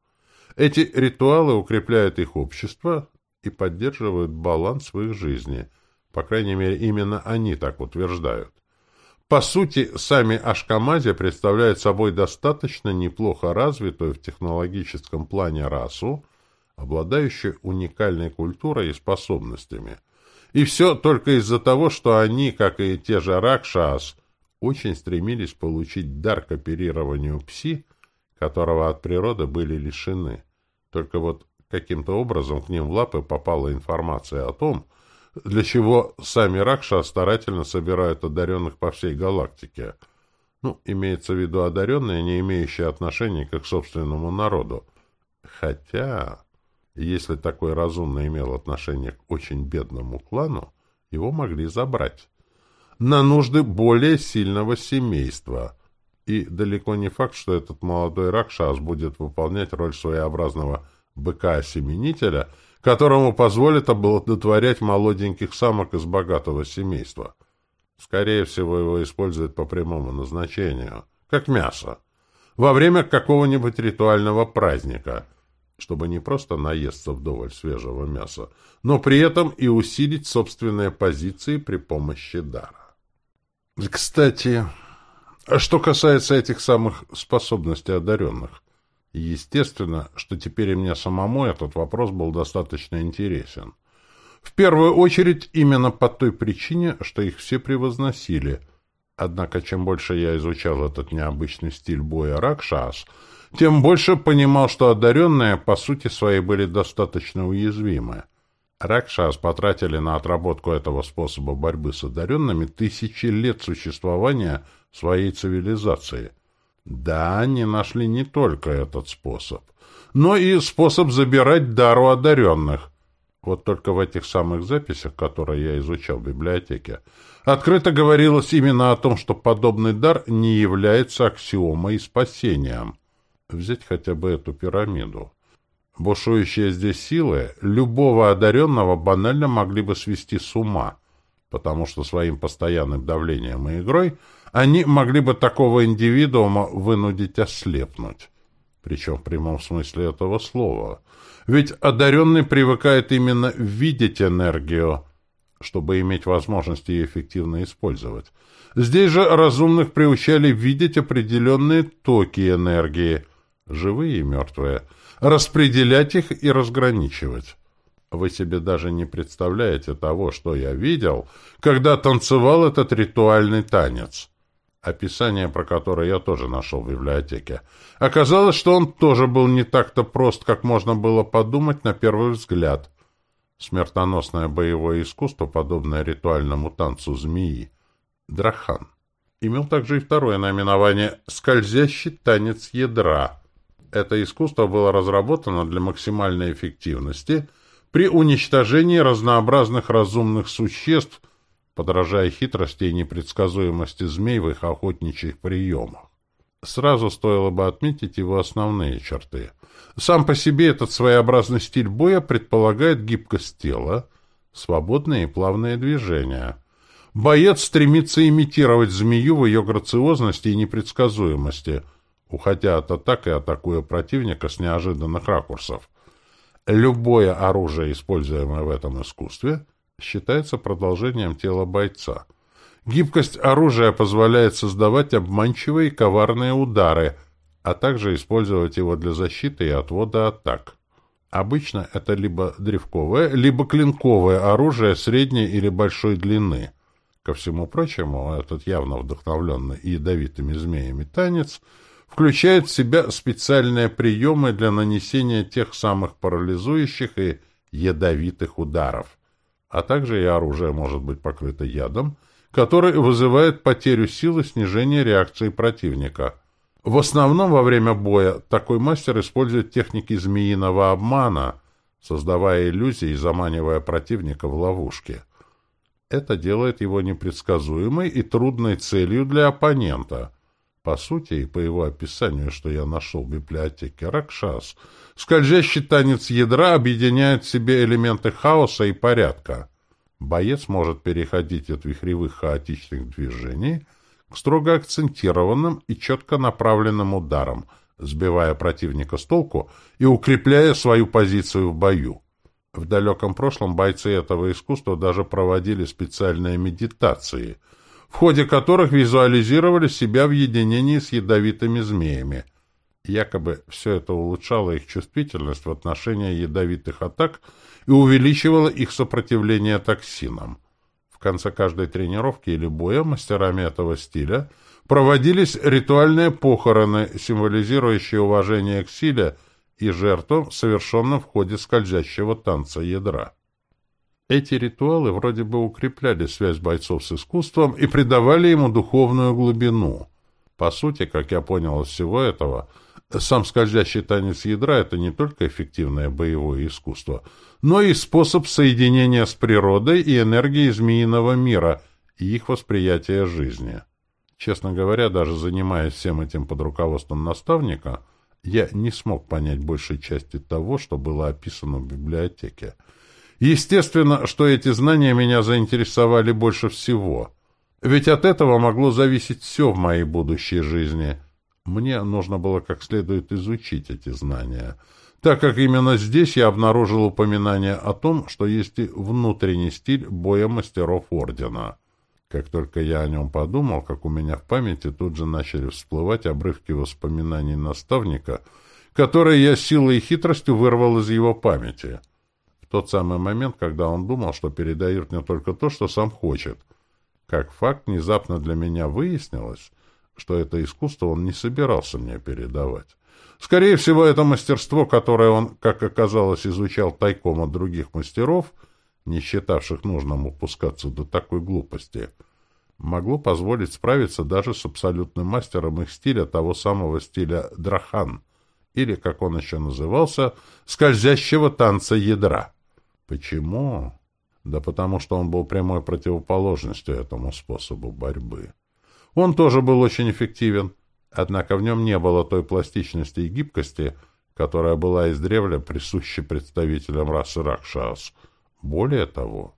Эти ритуалы укрепляют их общество и поддерживают баланс в их жизни. По крайней мере, именно они так утверждают. По сути, сами Ашкамази представляют собой достаточно неплохо развитую в технологическом плане расу, обладающую уникальной культурой и способностями. И все только из-за того, что они, как и те же Ракшас, очень стремились получить дар к оперированию пси, которого от природы были лишены. Только вот каким-то образом к ним в лапы попала информация о том, для чего сами Ракша старательно собирают одаренных по всей галактике. Ну, имеется в виду одаренные, не имеющие отношения к их собственному народу. Хотя, если такой разумный имел отношение к очень бедному клану, его могли забрать. На нужды более сильного семейства. И далеко не факт, что этот молодой Ракшас будет выполнять роль своеобразного быка-осеменителя, которому позволит оплодотворять молоденьких самок из богатого семейства. Скорее всего, его используют по прямому назначению, как мясо, во время какого-нибудь ритуального праздника, чтобы не просто наесться вдоволь свежего мяса, но при этом и усилить собственные позиции при помощи дара. Кстати, что касается этих самых способностей одаренных, Естественно, что теперь и мне самому этот вопрос был достаточно интересен. В первую очередь именно по той причине, что их все превозносили. Однако, чем больше я изучал этот необычный стиль боя Ракшас, тем больше понимал, что одаренные по сути своей были достаточно уязвимы. Ракшас потратили на отработку этого способа борьбы с одаренными тысячи лет существования своей цивилизации – да, они нашли не только этот способ, но и способ забирать дару одаренных. Вот только в этих самых записях, которые я изучал в библиотеке, открыто говорилось именно о том, что подобный дар не является аксиомой и спасением. Взять хотя бы эту пирамиду. Бушующие здесь силы любого одаренного банально могли бы свести с ума, потому что своим постоянным давлением и игрой – они могли бы такого индивидуума вынудить ослепнуть. Причем в прямом смысле этого слова. Ведь одаренный привыкает именно видеть энергию, чтобы иметь возможность ее эффективно использовать. Здесь же разумных приучали видеть определенные токи энергии, живые и мертвые, распределять их и разграничивать. Вы себе даже не представляете того, что я видел, когда танцевал этот ритуальный танец описание про которое я тоже нашел в библиотеке. Оказалось, что он тоже был не так-то прост, как можно было подумать на первый взгляд. Смертоносное боевое искусство, подобное ритуальному танцу змеи. Драхан. Имел также и второе наименование «Скользящий танец ядра». Это искусство было разработано для максимальной эффективности при уничтожении разнообразных разумных существ – подражая хитрости и непредсказуемости змей в их охотничьих приемах. Сразу стоило бы отметить его основные черты. Сам по себе этот своеобразный стиль боя предполагает гибкость тела, свободные и плавные движения. Боец стремится имитировать змею в ее грациозности и непредсказуемости, уходя от атак и атакуя противника с неожиданных ракурсов. Любое оружие, используемое в этом искусстве, считается продолжением тела бойца. Гибкость оружия позволяет создавать обманчивые и коварные удары, а также использовать его для защиты и отвода атак. Обычно это либо древковое, либо клинковое оружие средней или большой длины. Ко всему прочему, этот явно вдохновленный ядовитыми змеями танец включает в себя специальные приемы для нанесения тех самых парализующих и ядовитых ударов. А также и оружие может быть покрыто ядом, который вызывает потерю силы снижение реакции противника – в основном во время боя такой мастер использует техники змеиного обмана, создавая иллюзии и заманивая противника в ловушки. Это делает его непредсказуемой и трудной целью для оппонента. По сути, и по его описанию, что я нашел в библиотеке Ракшас, скользящий танец ядра объединяет в себе элементы хаоса и порядка. Боец может переходить от вихревых хаотичных движений – к строго акцентированным и четко направленным ударам, сбивая противника с толку и укрепляя свою позицию в бою. В далеком прошлом бойцы этого искусства даже проводили специальные медитации, в ходе которых визуализировали себя в единении с ядовитыми змеями. Якобы все это улучшало их чувствительность в отношении ядовитых атак и увеличивало их сопротивление токсинам конце каждой тренировки или боя мастерами этого стиля проводились ритуальные похороны, символизирующие уважение к силе и жертвам, совершенным в ходе скользящего танца ядра. Эти ритуалы вроде бы укрепляли связь бойцов с искусством и придавали ему духовную глубину. По сути, как я понял из всего этого – сам скользящий танец ядра — это не только эффективное боевое искусство, но и способ соединения с природой и энергией змеиного мира и их восприятия жизни. Честно говоря, даже занимаясь всем этим под руководством наставника, я не смог понять большей части того, что было описано в библиотеке. Естественно, что эти знания меня заинтересовали больше всего. Ведь от этого могло зависеть все в моей будущей жизни — мне нужно было как следует изучить эти знания, так как именно здесь я обнаружил упоминание о том, что есть и внутренний стиль боя мастеров Ордена. Как только я о нем подумал, как у меня в памяти тут же начали всплывать обрывки воспоминаний наставника, которые я силой и хитростью вырвал из его памяти. Тот самый момент, когда он думал, что передает мне только то, что сам хочет. Как факт, внезапно для меня выяснилось — что это искусство он не собирался мне передавать. Скорее всего, это мастерство, которое он, как оказалось, изучал тайком от других мастеров, не считавших нужным упускаться до такой глупости, могло позволить справиться даже с абсолютным мастером их стиля, того самого стиля драхан, или, как он еще назывался, скользящего танца ядра. Почему? Да потому что он был прямой противоположностью этому способу борьбы. Он тоже был очень эффективен, однако в нем не было той пластичности и гибкости, которая была издревле присуща представителям расы Ракшас. Более того,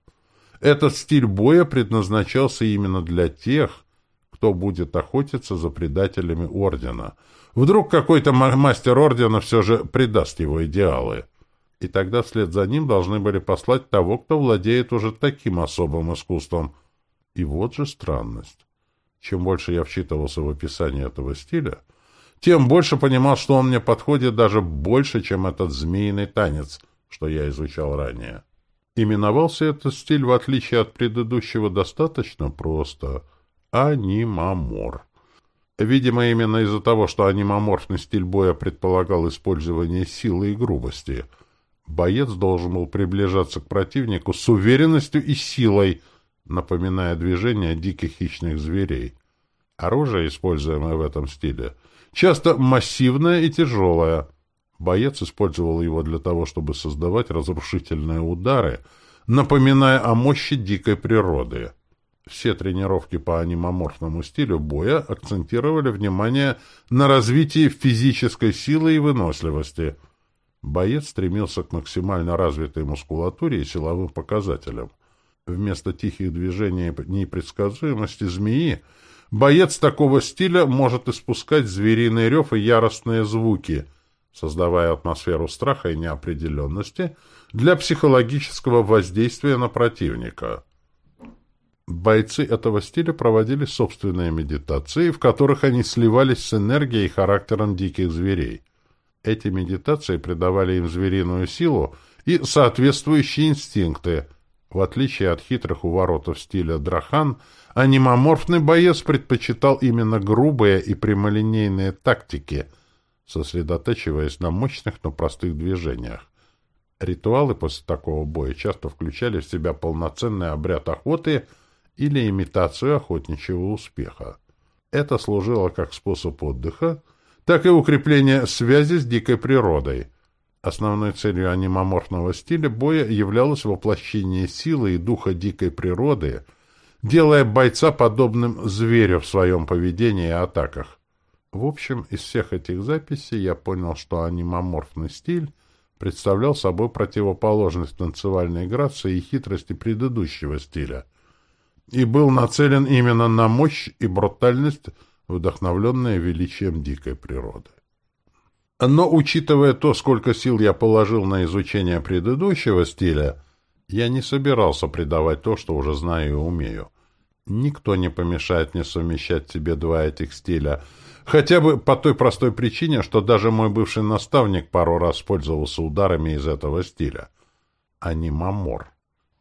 этот стиль боя предназначался именно для тех, кто будет охотиться за предателями Ордена. Вдруг какой-то мастер Ордена все же предаст его идеалы. И тогда вслед за ним должны были послать того, кто владеет уже таким особым искусством. И вот же странность. Чем больше я вчитывался в описание этого стиля, тем больше понимал, что он мне подходит даже больше, чем этот змеиный танец, что я изучал ранее. Именовался этот стиль, в отличие от предыдущего, достаточно просто — анимамор. Видимо, именно из-за того, что анимоморфный стиль боя предполагал использование силы и грубости, боец должен был приближаться к противнику с уверенностью и силой — напоминая движение диких хищных зверей. Оружие, используемое в этом стиле, часто массивное и тяжелое. Боец использовал его для того, чтобы создавать разрушительные удары, напоминая о мощи дикой природы. Все тренировки по анимоморфному стилю боя акцентировали внимание на развитии физической силы и выносливости. Боец стремился к максимально развитой мускулатуре и силовым показателям – Вместо тихих движений и непредсказуемости змеи боец такого стиля может испускать звериный рев и яростные звуки, создавая атмосферу страха и неопределенности для психологического воздействия на противника. Бойцы этого стиля проводили собственные медитации, в которых они сливались с энергией и характером диких зверей. Эти медитации придавали им звериную силу и соответствующие инстинкты. В отличие от хитрых уворотов стиля Драхан, анимоморфный боец предпочитал именно грубые и прямолинейные тактики, сосредотачиваясь на мощных, но простых движениях. Ритуалы после такого боя часто включали в себя полноценный обряд охоты – или имитацию охотничьего успеха. Это служило как способ отдыха, так и укрепления связи с дикой природой. Основной целью анимоморфного стиля боя являлось воплощение силы и духа дикой природы, делая бойца подобным зверю в своем поведении и атаках. В общем, из всех этих записей я понял, что анимоморфный стиль представлял собой противоположность танцевальной грации и хитрости предыдущего стиля — и был нацелен именно на мощь и брутальность, вдохновленные величием дикой природы. Но, учитывая то, сколько сил я положил на изучение предыдущего стиля, я не собирался предавать то, что уже знаю и умею. Никто не помешает мне совмещать себе два этих стиля, хотя бы по той простой причине, что даже мой бывший наставник пару раз пользовался ударами из этого стиля, а не мамор,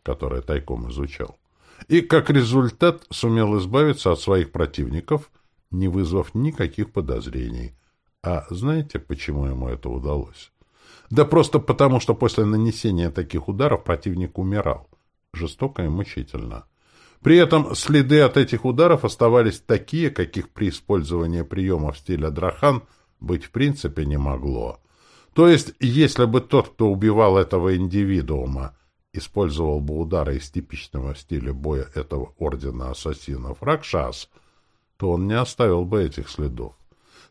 который тайком изучал и, как результат, сумел избавиться от своих противников, не вызвав никаких подозрений. А знаете, почему ему это удалось? Да просто потому, что после нанесения таких ударов противник умирал. Жестоко и мучительно. При этом следы от этих ударов оставались такие, каких при использовании приемов стиля Драхан быть в принципе не могло. То есть, если бы тот, кто убивал этого индивидуума, использовал бы удары из типичного стиля боя этого ордена ассасинов Ракшас, то он не оставил бы этих следов.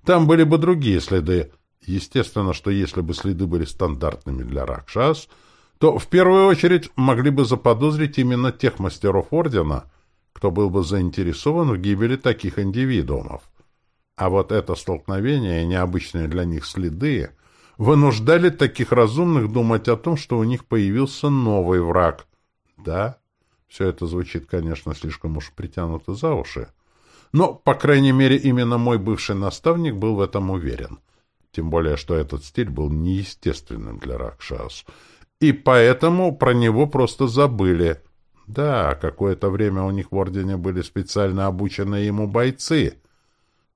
Там были бы другие следы. Естественно, что если бы следы были стандартными для Ракшас, то в первую очередь могли бы заподозрить именно тех мастеров ордена, кто был бы заинтересован в гибели таких индивидуумов. А вот это столкновение и необычные для них следы — вынуждали таких разумных думать о том, что у них появился новый враг. Да, все это звучит, конечно, слишком уж притянуто за уши. Но, по крайней мере, именно мой бывший наставник был в этом уверен. Тем более, что этот стиль был неестественным для Ракшас. И поэтому про него просто забыли. Да, какое-то время у них в Ордене были специально обученные ему бойцы.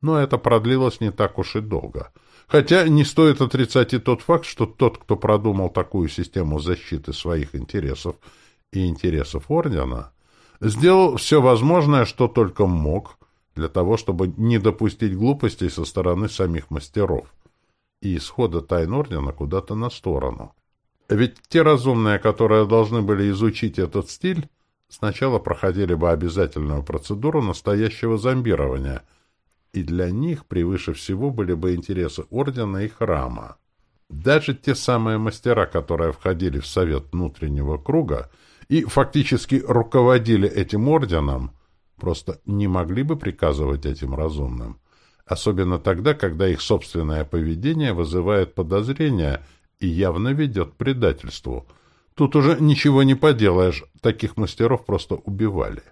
Но это продлилось не так уж и долго — Хотя не стоит отрицать и тот факт, что тот, кто продумал такую систему защиты своих интересов и интересов Ордена, сделал все возможное, что только мог, для того, чтобы не допустить глупостей со стороны самих мастеров и исхода тайн Ордена куда-то на сторону. Ведь те разумные, которые должны были изучить этот стиль, сначала проходили бы обязательную процедуру настоящего зомбирования — и для них превыше всего были бы интересы ордена и храма. Даже те самые мастера, которые входили в совет внутреннего круга и фактически руководили этим орденом, просто не могли бы приказывать этим разумным. Особенно тогда, когда их собственное поведение вызывает подозрения и явно ведет к предательству. Тут уже ничего не поделаешь, таких мастеров просто убивали.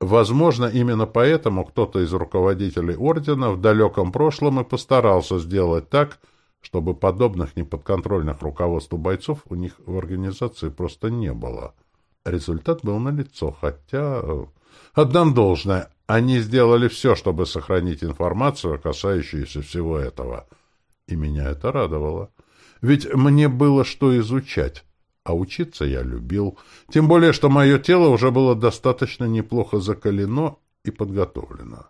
Возможно, именно поэтому кто-то из руководителей ордена в далеком прошлом и постарался сделать так, чтобы подобных неподконтрольных руководству бойцов у них в организации просто не было. Результат был налицо, хотя... Отдам должное, они сделали все, чтобы сохранить информацию, касающуюся всего этого. И меня это радовало. Ведь мне было что изучать. А учиться я любил, тем более, что мое тело уже было достаточно неплохо закалено и подготовлено,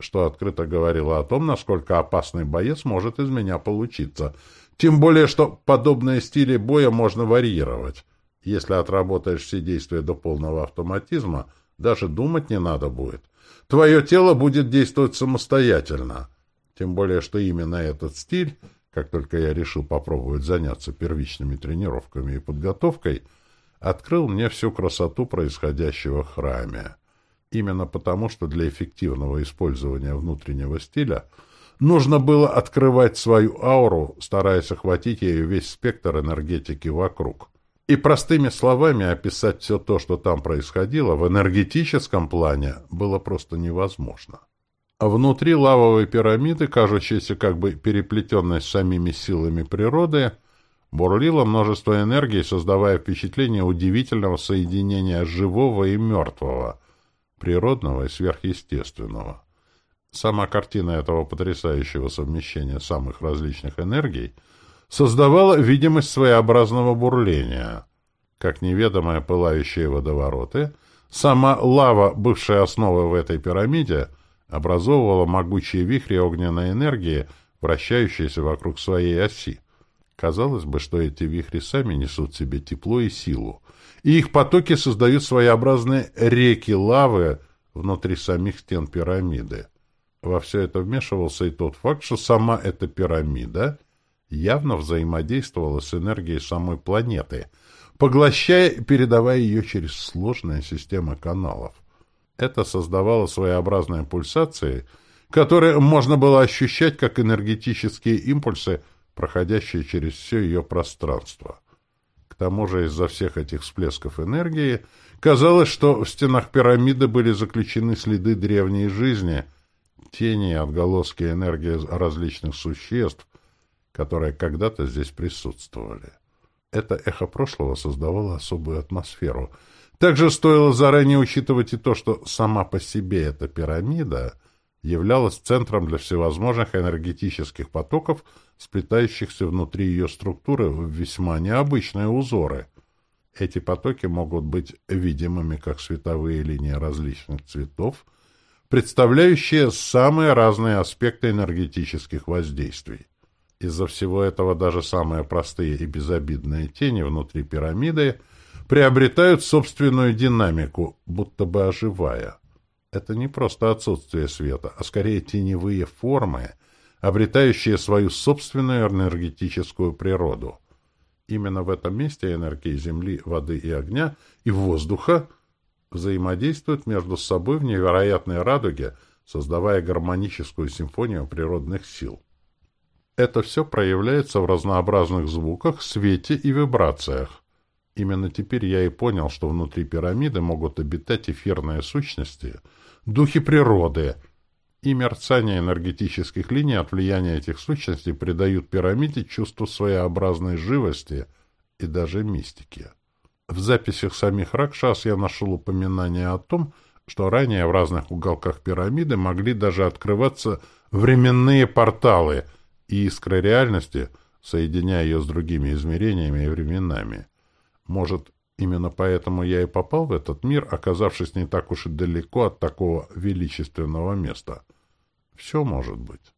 что открыто говорило о том, насколько опасный боец может из меня получиться, тем более, что подобные стили боя можно варьировать. Если отработаешь все действия до полного автоматизма, даже думать не надо будет. Твое тело будет действовать самостоятельно. Тем более, что именно этот стиль как только я решил попробовать заняться первичными тренировками и подготовкой, открыл мне всю красоту происходящего в храме. Именно потому, что для эффективного использования внутреннего стиля нужно было открывать свою ауру, стараясь охватить ею весь спектр энергетики вокруг. И простыми словами описать все то, что там происходило, в энергетическом плане было просто невозможно. А внутри лавовой пирамиды, кажущейся как бы переплетенной с самими силами природы, бурлило множество энергии, создавая впечатление удивительного соединения живого и мертвого, природного и сверхъестественного. Сама картина этого потрясающего совмещения самых различных энергий создавала видимость своеобразного бурления. Как неведомые пылающие водовороты, сама лава, бывшая основой в этой пирамиде, образовывала могучие вихри огненной энергии, вращающиеся вокруг своей оси. Казалось бы, что эти вихри сами несут в себе тепло и силу, и их потоки создают своеобразные реки лавы внутри самих стен пирамиды. Во все это вмешивался и тот факт, что сама эта пирамида явно взаимодействовала с энергией самой планеты, поглощая и передавая ее через сложные системы каналов. Это создавало своеобразные пульсации, которые можно было ощущать как энергетические импульсы, проходящие через все ее пространство. К тому же из-за всех этих всплесков энергии казалось, что в стенах пирамиды были заключены следы древней жизни, тени и отголоски энергии различных существ, которые когда-то здесь присутствовали. Это эхо прошлого создавало особую атмосферу. Также стоило заранее учитывать и то, что сама по себе эта пирамида являлась центром для всевозможных энергетических потоков, сплетающихся внутри ее структуры в весьма необычные узоры. Эти потоки могут быть видимыми как световые линии различных цветов, представляющие самые разные аспекты энергетических воздействий. Из-за всего этого даже самые простые и безобидные тени внутри пирамиды приобретают собственную динамику, будто бы оживая. Это не просто отсутствие света, а скорее теневые формы, обретающие свою собственную энергетическую природу. Именно в этом месте энергии Земли, воды и огня и воздуха – взаимодействуют между собой в невероятной радуге, создавая гармоническую симфонию природных сил. Это все проявляется в разнообразных звуках, свете и вибрациях. Именно теперь я и понял, что внутри пирамиды могут обитать эфирные сущности, духи природы, и мерцание энергетических линий от влияния этих сущностей придают пирамиде чувство своеобразной живости и даже мистики. В записях самих Ракшас я нашел упоминание о том, что ранее в разных уголках пирамиды могли даже открываться временные порталы и искры реальности, соединяя ее с другими измерениями и временами. Может, именно поэтому я и попал в этот мир, оказавшись не так уж и далеко от такого величественного места. Все может быть.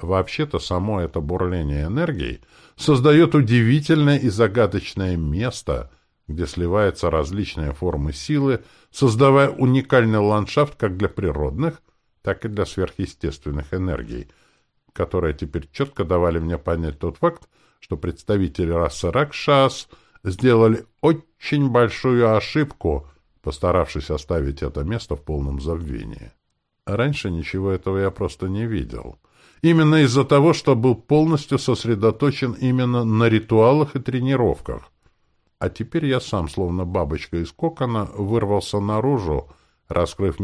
Вообще-то само это бурление энергии создает удивительное и загадочное место — где сливаются различные формы силы, создавая уникальный ландшафт как для природных, так и для сверхъестественных энергий, которые теперь четко давали мне понять тот факт, что представители расы Ракшас сделали очень большую ошибку, постаравшись оставить это место в полном забвении. Раньше ничего этого я просто не видел. Именно из-за того, что был полностью сосредоточен именно на ритуалах и тренировках, а теперь я сам, словно бабочка из кокона, вырвался наружу, раскрыв мир